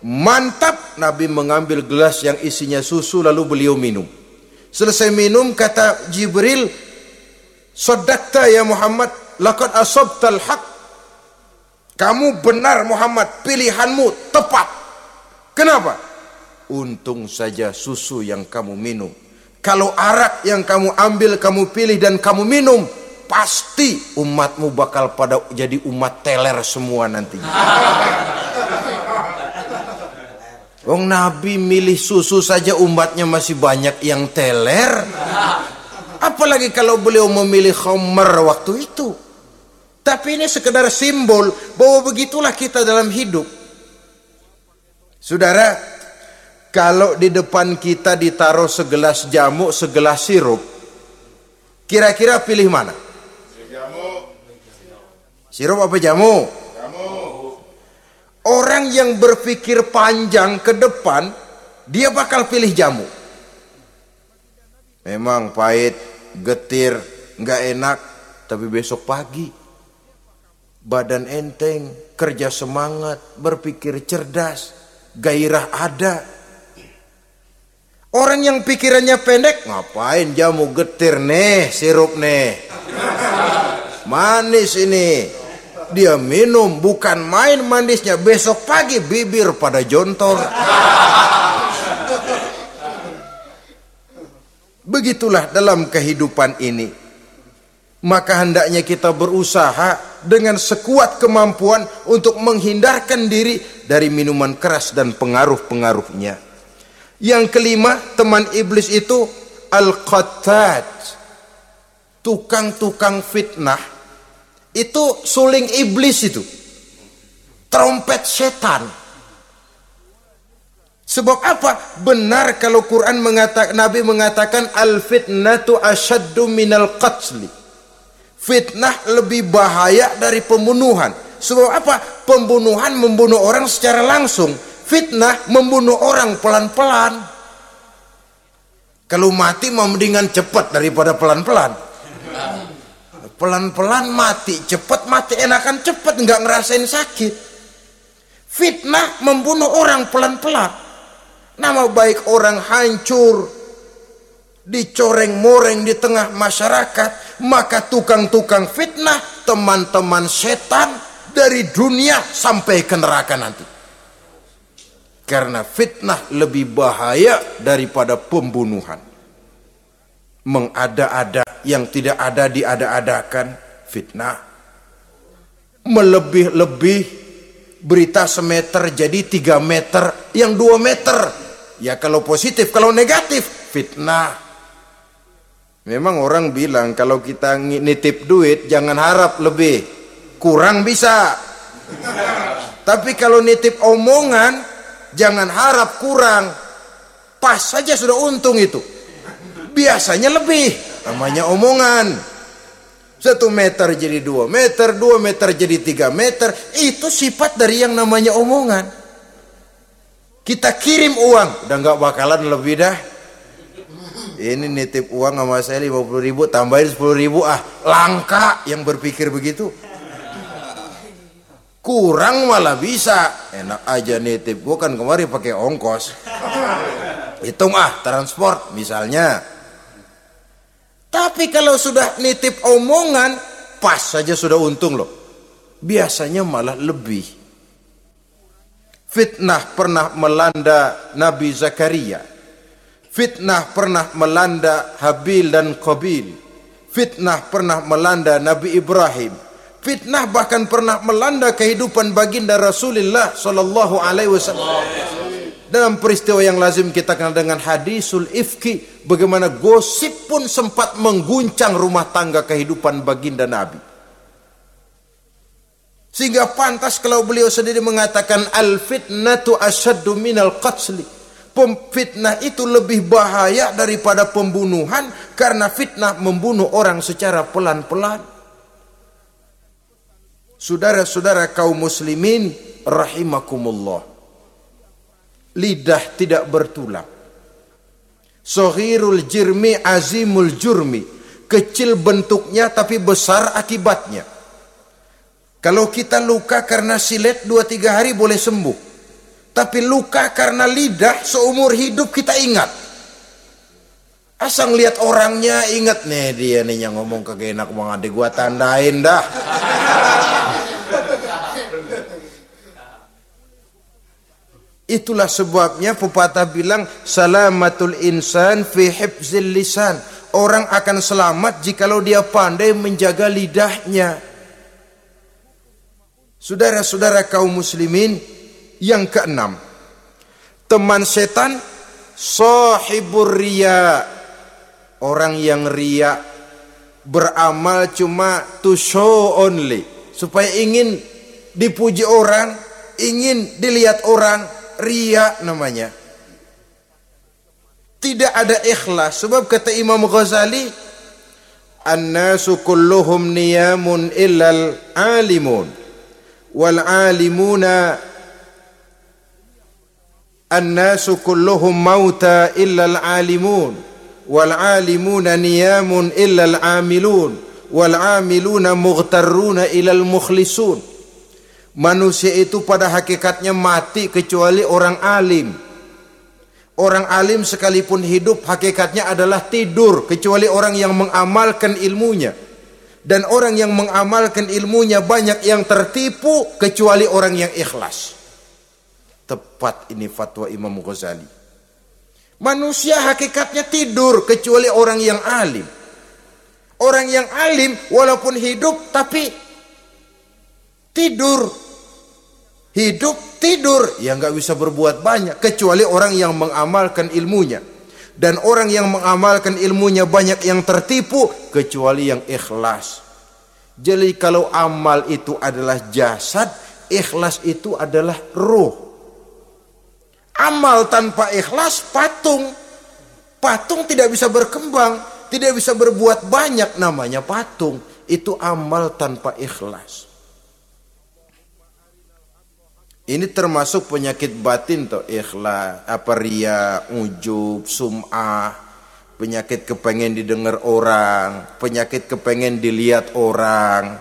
Mantap! Nabi mengambil gelas yang isinya susu lalu beliau minum. Selesai minum kata Jibril, "Sadaqta ya Muhammad, laqad asabtal haq." Kamu benar Muhammad, pilihanmu tepat. Kenapa? Untung saja susu yang kamu minum. Kalau arak yang kamu ambil, kamu pilih dan kamu minum, pasti umatmu bakal pada jadi umat teler semua nanti. Wong Nabi milih susu saja umatnya masih banyak yang teler. Apalagi kalau beliau memilih khomer waktu itu. Tapi ini sekedar simbol bahwa begitulah kita dalam hidup. Saudara, kalau di depan kita ditaruh segelas jamu, segelas sirup, kira-kira pilih mana? Sirup apa jamu? Orang yang berpikir panjang ke depan, dia bakal pilih jamu. Memang pahit, getir, nggak enak, tapi besok pagi badan enteng, kerja semangat, berpikir cerdas, gairah ada. Orang yang pikirannya pendek, ngapain jamu getir nih, sirup nih. Manis ini, dia minum bukan main manisnya besok pagi bibir pada jontor begitulah dalam kehidupan ini maka hendaknya kita berusaha dengan sekuat kemampuan untuk menghindarkan diri dari minuman keras dan pengaruh-pengaruhnya yang kelima teman iblis itu al-qattad tukang-tukang fitnah itu suling iblis itu. Trompet setan. Sebab apa? Benar kalau Quran mengatakan Nabi mengatakan al fitnatu asyaddu minal qatli. Fitnah lebih bahaya dari pembunuhan. Sebab apa? Pembunuhan membunuh orang secara langsung. Fitnah membunuh orang pelan-pelan. Kalau mati mau mendingan cepat daripada pelan-pelan pelan-pelan mati cepat mati enakan cepat nggak ngerasain sakit fitnah membunuh orang pelan-pelan nama baik orang hancur dicoreng-moreng di tengah masyarakat maka tukang-tukang fitnah teman-teman setan dari dunia sampai ke neraka nanti. Karena fitnah lebih bahaya daripada pembunuhan. Mengada-ada yang tidak ada diada-adakan fitnah. Melebih-lebih berita semeter jadi tiga meter yang dua meter. Ya kalau positif kalau negatif fitnah memang orang bilang kalau kita nitip duit jangan harap lebih. Kurang bisa. Tapi kalau nitip omongan jangan harap kurang. Pas saja sudah untung itu. Biasanya lebih. Namanya omongan. Satu meter jadi dua meter dua meter jadi tiga meter. Itu sifat dari yang namanya omongan. Kita kirim uang. Udah nggak bakalan lebih dah ini nitip uang sama saya 50 ribu tambahin 10 ribu. Ah langka yang berpikir begitu. Kurang malah bisa. Enak aja nitip. Gua kan kemarin pakai ongkos. Hitung ah transport misalnya. Tapi kalau sudah nitip omongan pas saja sudah untung loh. Biasanya malah lebih. Fitnah pernah melanda Nabi Zakaria Fitnah pernah melanda Habil dan Qabil. Fitnah pernah melanda Nabi Ibrahim. Fitnah bahkan pernah melanda kehidupan baginda Rasulullah sallallahu alaihi wasallam. Dalam peristiwa yang lazim kita kenal dengan hadisul ifki, bagaimana gosip pun sempat mengguncang rumah tangga kehidupan baginda Nabi. Sehingga pantas kalau beliau sendiri mengatakan al fitnatu asyaddu minal qatli Fitnah itu lebih bahaya daripada pembunuhan karena fitnah membunuh orang secara pelan-pelan. Saudara-saudara kaum muslimin rahimakumullah. Lidah tidak bertulang. Sohirul jirmi azimul jurmi. Kecil bentuknya tapi besar akibatnya. Kalau kita luka karena silet dua tiga hari boleh sembuh. Tapi luka karena lidah seumur hidup kita ingat. Asal lihat orangnya ingat nih dia nih yang ngomong ke enak bang adik gua tandain dah. Itulah sebabnya pepatah bilang salamatul insan fi hifzil lisan. Orang akan selamat jikalau dia pandai menjaga lidahnya. Saudara-saudara kaum muslimin, yang keenam, teman setan sahibur riya. Orang yang ria beramal cuma to show only, supaya ingin dipuji orang, ingin dilihat orang, ria namanya. Tidak ada ikhlas sebab kata Imam Ghazali An-nasu kulluhum niyamun illal alimun wal alimuna An-nasu kulluhum mauta illa al-alimun wal alimuna niyamun illa al-amilun Manusia itu pada hakikatnya mati kecuali orang alim. Orang alim sekalipun hidup hakikatnya adalah tidur kecuali orang yang mengamalkan ilmunya. Dan orang yang mengamalkan ilmunya banyak yang tertipu kecuali orang yang ikhlas. Tepat ini fatwa Imam Ghazali. Manusia hakikatnya tidur kecuali orang yang alim. Orang yang alim walaupun hidup tapi tidur. Hidup tidur ya nggak bisa berbuat banyak kecuali orang yang mengamalkan ilmunya. Dan orang yang mengamalkan ilmunya banyak yang tertipu kecuali yang ikhlas. Jadi kalau amal itu adalah jasad, ikhlas itu adalah ruh. Amal tanpa ikhlas patung. Patung tidak bisa berkembang, tidak bisa berbuat banyak namanya patung. Itu amal tanpa ikhlas. Ini termasuk penyakit batin toh ikhlas, apa ria, ujub, sum'ah, penyakit kepengen didengar orang, penyakit kepengen dilihat orang.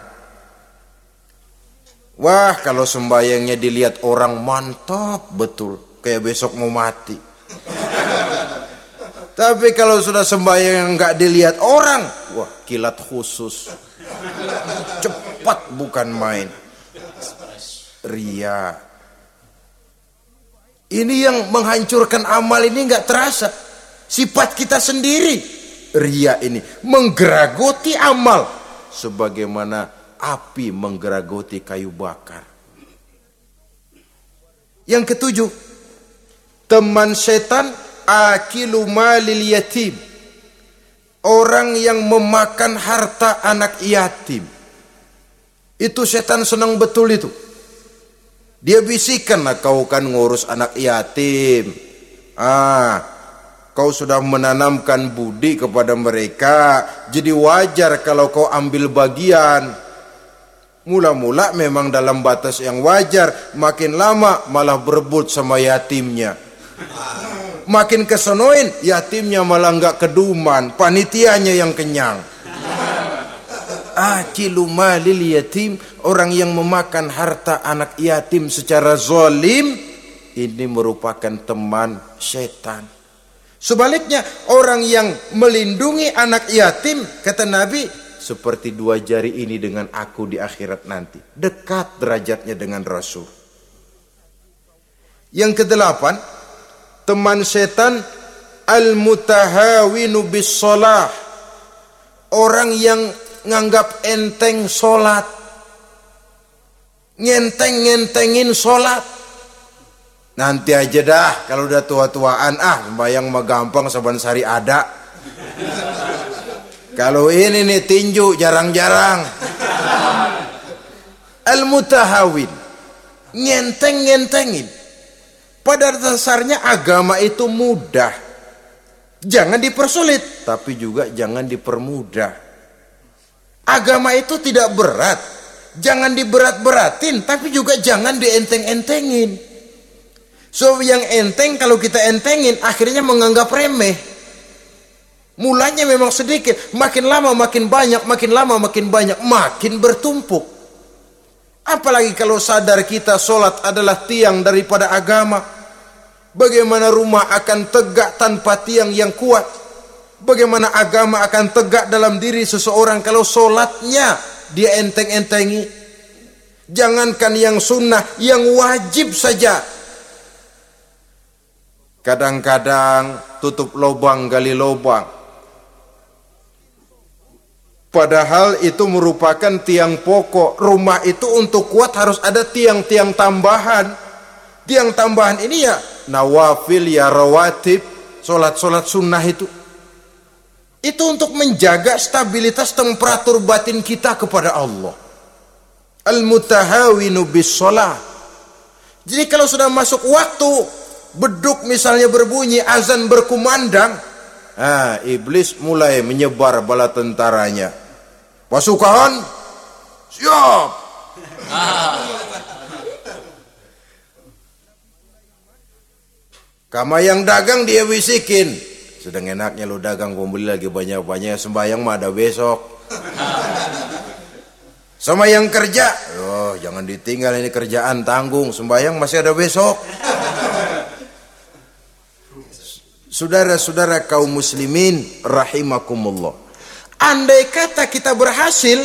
Wah, kalau sembayangnya dilihat orang mantap betul kayak besok mau mati. Tapi kalau sudah sembahyang nggak dilihat orang, wah kilat khusus. Cepat bukan main. Ria. Ini yang menghancurkan amal ini nggak terasa. Sifat kita sendiri. Ria ini menggeragoti amal sebagaimana api menggeragoti kayu bakar. Yang ketujuh, teman setan akilu malil yatim. Orang yang memakan harta anak yatim. Itu setan senang betul itu. Dia bisikan lah kau kan ngurus anak yatim. Ah kau sudah menanamkan budi kepada mereka. Jadi wajar kalau kau ambil bagian. Mula-mula memang dalam batas yang wajar. Makin lama malah berebut sama yatimnya Makin kesonoin, yatimnya malah nggak keduman, panitianya yang kenyang. Akilu malil yatim, orang yang memakan harta anak yatim secara zalim, ini merupakan teman setan. Sebaliknya, orang yang melindungi anak yatim, kata Nabi, seperti dua jari ini dengan aku di akhirat nanti. Dekat derajatnya dengan Rasul. Yang kedelapan, teman setan al-mutahawinu bis Orang yang nganggap enteng solat. Ngenteng-ngentengin solat. Nanti aja dah kalau udah tua-tuaan ah bayang mah gampang saban sari ada. kalau ini nih tinju jarang-jarang. Al-mutahawin. Ngenteng-ngentengin. Pada dasarnya agama itu mudah. Jangan dipersulit, tapi juga jangan dipermudah. Agama itu tidak berat. Jangan diberat-beratin, tapi juga jangan dienteng-entengin. So yang enteng kalau kita entengin akhirnya menganggap remeh. Mulanya memang sedikit, makin lama makin banyak, makin lama makin banyak, makin bertumpuk. Apalagi kalau sadar kita sholat adalah tiang daripada agama. Bagaimana rumah akan tegak tanpa tiang yang kuat? Bagaimana agama akan tegak dalam diri seseorang kalau sholatnya dia enteng-entengi? Jangankan yang sunnah, yang wajib saja. Kadang-kadang tutup lubang gali lubang. Padahal itu merupakan tiang pokok. Rumah itu untuk kuat harus ada tiang-tiang tambahan. Tiang tambahan ini ya nawafil ya rawatib, solat-solat sunnah itu. Itu untuk menjaga stabilitas temperatur batin kita kepada Allah. Al-mutahawinu bis Jadi kalau sudah masuk waktu beduk misalnya berbunyi, azan berkumandang, ah, iblis mulai menyebar bala tentaranya. Pasukan, siap. Kama yang dagang dia bisikin, sedang enaknya lu dagang pembeli lagi banyak-banyak sembahyang mah ada besok. Sama yang kerja, oh jangan ditinggal ini kerjaan tanggung, sembahyang masih ada besok. Saudara-saudara kaum muslimin rahimakumullah. Andai kata kita berhasil,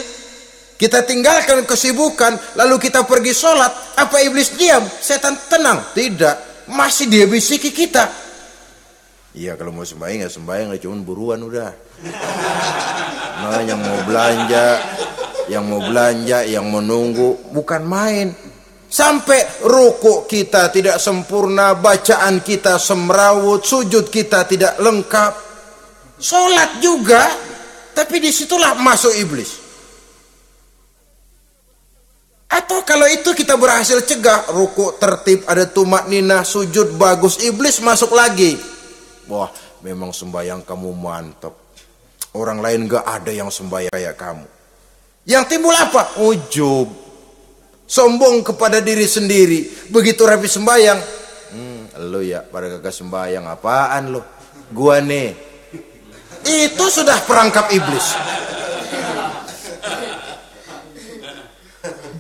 kita tinggalkan kesibukan, lalu kita pergi sholat, apa iblis diam? Setan tenang? Tidak, masih dia bisiki kita. Iya kalau mau sembahyang ya sembahyang ya cuman buruan udah. Nah yang mau belanja, yang mau belanja, yang menunggu bukan main. Sampai ruku kita tidak sempurna, bacaan kita semrawut, sujud kita tidak lengkap. Sholat juga, tapi di situlah masuk iblis. Atau kalau itu kita berhasil cegah, ruku tertib, ada tumak nina, sujud bagus, iblis masuk lagi Wah, memang sembahyang kamu mantap. Orang lain gak ada yang sembahyang kayak kamu. Yang timbul apa? Ujub. Sombong kepada diri sendiri. Begitu rapi sembahyang. Hmm, lo ya pada kagak sembahyang apaan lo? Gua nih. Itu sudah perangkap iblis.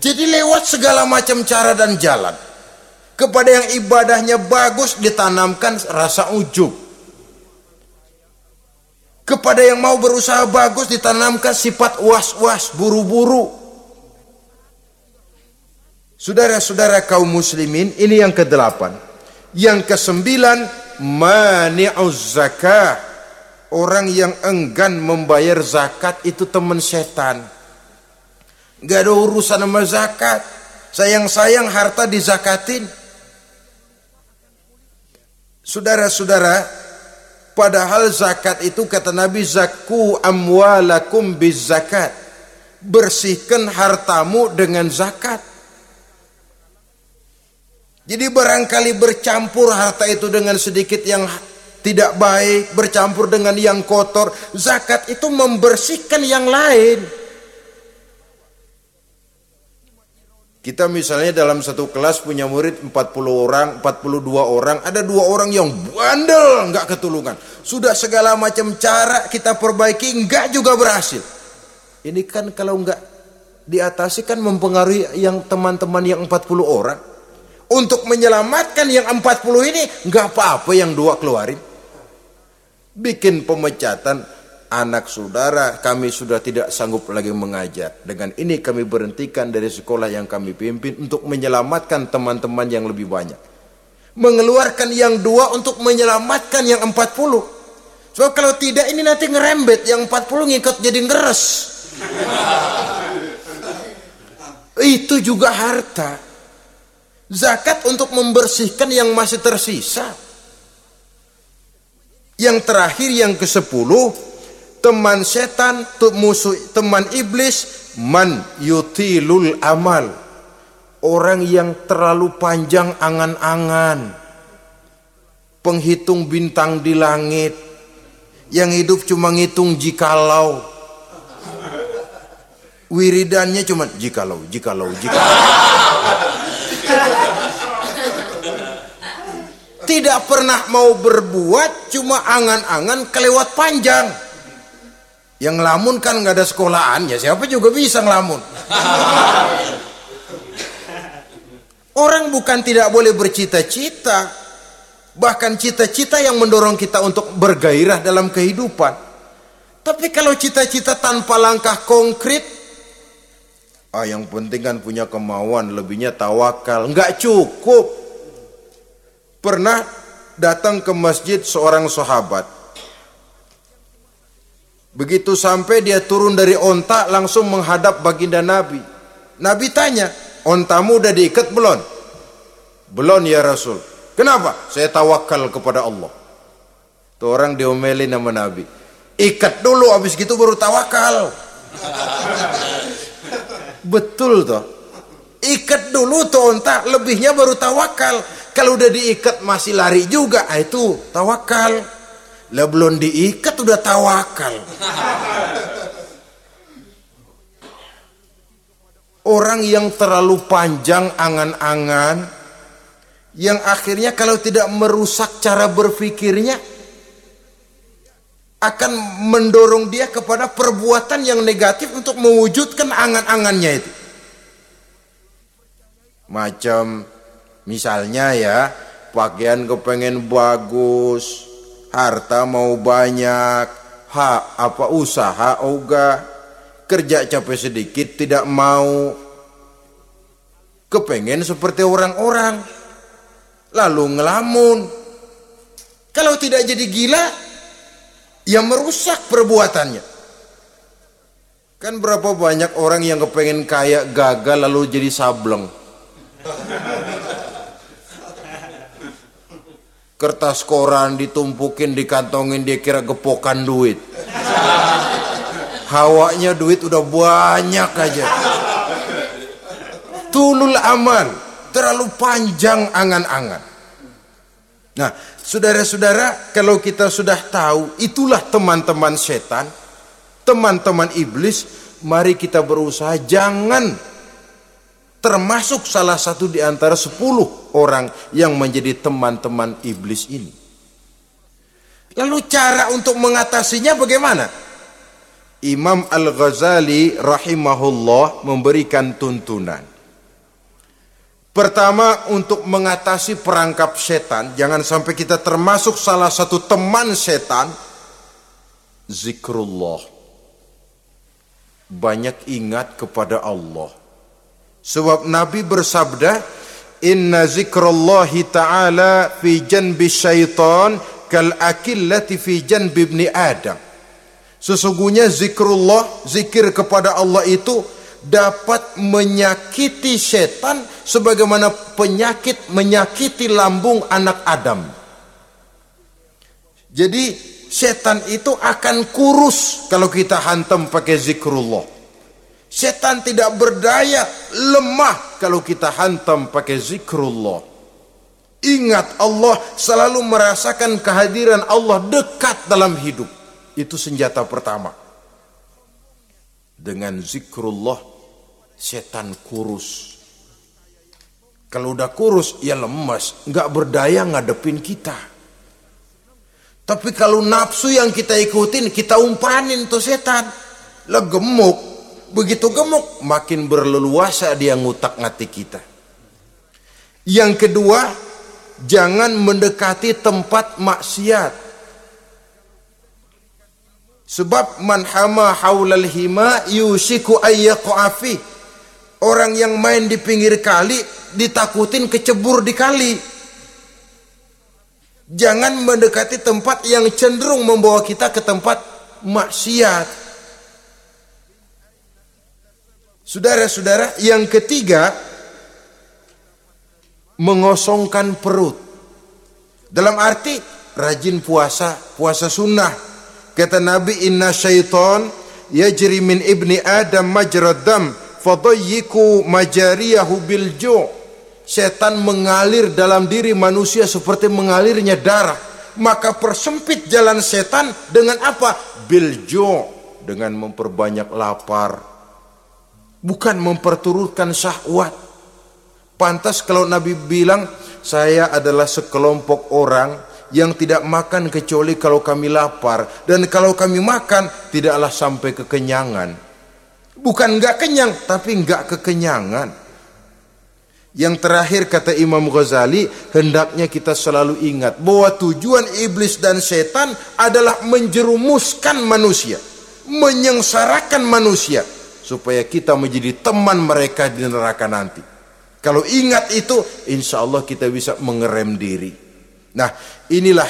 Jadi lewat segala macam cara dan jalan. Kepada yang ibadahnya bagus ditanamkan rasa ujub. Kepada yang mau berusaha bagus ditanamkan sifat was-was, buru-buru. Saudara-saudara kaum muslimin, ini yang kedelapan. Yang kesembilan, mani'uz zakah. Orang yang enggan membayar zakat itu teman setan. Gak ada urusan sama zakat. Sayang-sayang harta dizakatin. Saudara-saudara, Padahal zakat itu kata Nabi zakku amwalakum biz zakat. Bersihkan hartamu dengan zakat. Jadi barangkali bercampur harta itu dengan sedikit yang tidak baik, bercampur dengan yang kotor. Zakat itu membersihkan yang lain. Kita misalnya dalam satu kelas punya murid 40 orang, 42 orang, ada dua orang yang bandel, nggak ketulungan. Sudah segala macam cara kita perbaiki, nggak juga berhasil. Ini kan kalau nggak diatasi kan mempengaruhi yang teman-teman yang 40 orang. Untuk menyelamatkan yang 40 ini, nggak apa-apa yang dua keluarin. Bikin pemecatan, anak saudara kami sudah tidak sanggup lagi mengajar. Dengan ini kami berhentikan dari sekolah yang kami pimpin untuk menyelamatkan teman-teman yang lebih banyak. Mengeluarkan yang dua untuk menyelamatkan yang empat puluh. Sebab kalau tidak ini nanti ngerembet yang empat puluh ngikut jadi ngeres. Itu juga harta. Zakat untuk membersihkan yang masih tersisa. Yang terakhir yang ke sepuluh teman setan, musuh teman iblis, man yutilul amal. Orang yang terlalu panjang angan-angan. Penghitung bintang di langit. Yang hidup cuma ngitung jikalau. Wiridannya cuma jikalau, jikalau, jikalau. Tidak pernah mau berbuat, cuma angan-angan kelewat panjang. Yang ngelamun kan nggak ada sekolahan, ya siapa juga bisa ngelamun. Orang bukan tidak boleh bercita-cita, bahkan cita-cita yang mendorong kita untuk bergairah dalam kehidupan. Tapi kalau cita-cita tanpa langkah konkret, ah yang penting kan punya kemauan, lebihnya tawakal, nggak cukup. Pernah datang ke masjid seorang sahabat, Begitu sampai dia turun dari onta langsung menghadap baginda Nabi. Nabi tanya, ontamu udah diikat belum? Belum ya Rasul. Kenapa? Saya tawakal kepada Allah. Tuh orang diomelin nama Nabi. Ikat dulu habis gitu baru tawakal. Betul toh. Ikat dulu tuh onta, lebihnya baru tawakal. Kalau udah diikat masih lari juga, ah, itu tawakal. Lah belum diikat udah tawakal. Orang yang terlalu panjang angan-angan yang akhirnya kalau tidak merusak cara berpikirnya akan mendorong dia kepada perbuatan yang negatif untuk mewujudkan angan-angannya itu. Macam misalnya ya, pakaian kepengen bagus, harta mau banyak, hak apa usaha oga, kerja capek sedikit tidak mau, kepengen seperti orang-orang, lalu ngelamun. Kalau tidak jadi gila, ya merusak perbuatannya. Kan berapa banyak orang yang kepengen kaya gagal lalu jadi sableng kertas koran ditumpukin dikantongin dia kira gepokan duit. Hawanya duit udah banyak aja. Tulul aman terlalu panjang angan-angan. Nah saudara-saudara kalau kita sudah tahu itulah teman-teman setan teman-teman iblis mari kita berusaha jangan termasuk salah satu di antara sepuluh orang yang menjadi teman-teman iblis ini. Lalu cara untuk mengatasinya bagaimana? Imam Al-Ghazali rahimahullah memberikan tuntunan. Pertama untuk mengatasi perangkap setan, jangan sampai kita termasuk salah satu teman setan, zikrullah. Banyak ingat kepada Allah Sebab Nabi bersabda, Inna zikrallahi ta'ala fi janbi syaitan kal akillati fi janbi ibni Adam. Sesungguhnya zikrullah, zikir kepada Allah itu dapat menyakiti setan sebagaimana penyakit menyakiti lambung anak Adam. Jadi setan itu akan kurus kalau kita hantam pakai zikrullah. Setan tidak berdaya, lemah kalau kita hantam pakai zikrullah. Ingat Allah selalu merasakan kehadiran Allah dekat dalam hidup. Itu senjata pertama. Dengan zikrullah setan kurus. Kalau udah kurus ya lemas, nggak berdaya ngadepin kita. Tapi kalau nafsu yang kita ikutin, kita umpanin tuh setan. Lah gemuk, begitu gemuk makin berleluasa dia ngutak ngati kita. Yang kedua, jangan mendekati tempat maksiat. Sebab man hama haulal hima yusiku ayyaqafi Orang yang main di pinggir kali ditakutin kecebur di kali. Jangan mendekati tempat yang cenderung membawa kita ke tempat maksiat. Saudara-saudara, yang ketiga mengosongkan perut. Dalam arti rajin puasa, puasa sunnah. Kata Nabi, "Inna syaitan yajri min ibni Adam majrad dam." fadayyiku majariyahu Setan mengalir dalam diri manusia seperti mengalirnya darah. Maka persempit jalan setan dengan apa? Biljo dengan memperbanyak lapar. Bukan memperturutkan syahwat. Pantas kalau Nabi bilang, saya adalah sekelompok orang yang tidak makan kecuali kalau kami lapar. Dan kalau kami makan, tidaklah sampai kekenyangan. Bukan enggak kenyang, tapi enggak kekenyangan. Yang terakhir kata Imam Ghazali, hendaknya kita selalu ingat bahwa tujuan iblis dan setan adalah menjerumuskan manusia, menyengsarakan manusia supaya kita menjadi teman mereka di neraka nanti. Kalau ingat itu, insya Allah kita bisa mengerem diri. Nah, inilah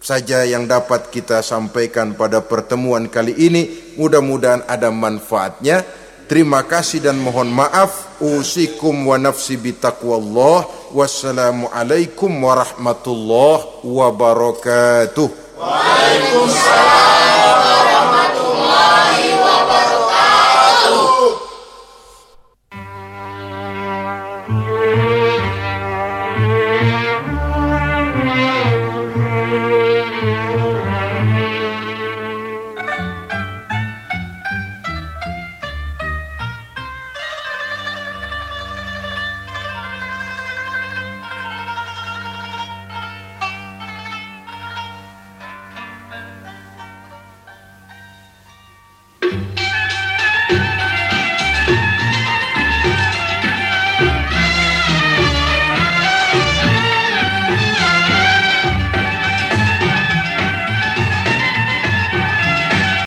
saja yang dapat kita sampaikan pada pertemuan kali ini. Mudah-mudahan ada manfaatnya. Terima kasih dan mohon maaf. Usikum wa nafsi bitaqwallah. Wassalamualaikum warahmatullahi wabarakatuh. Waalaikumsalam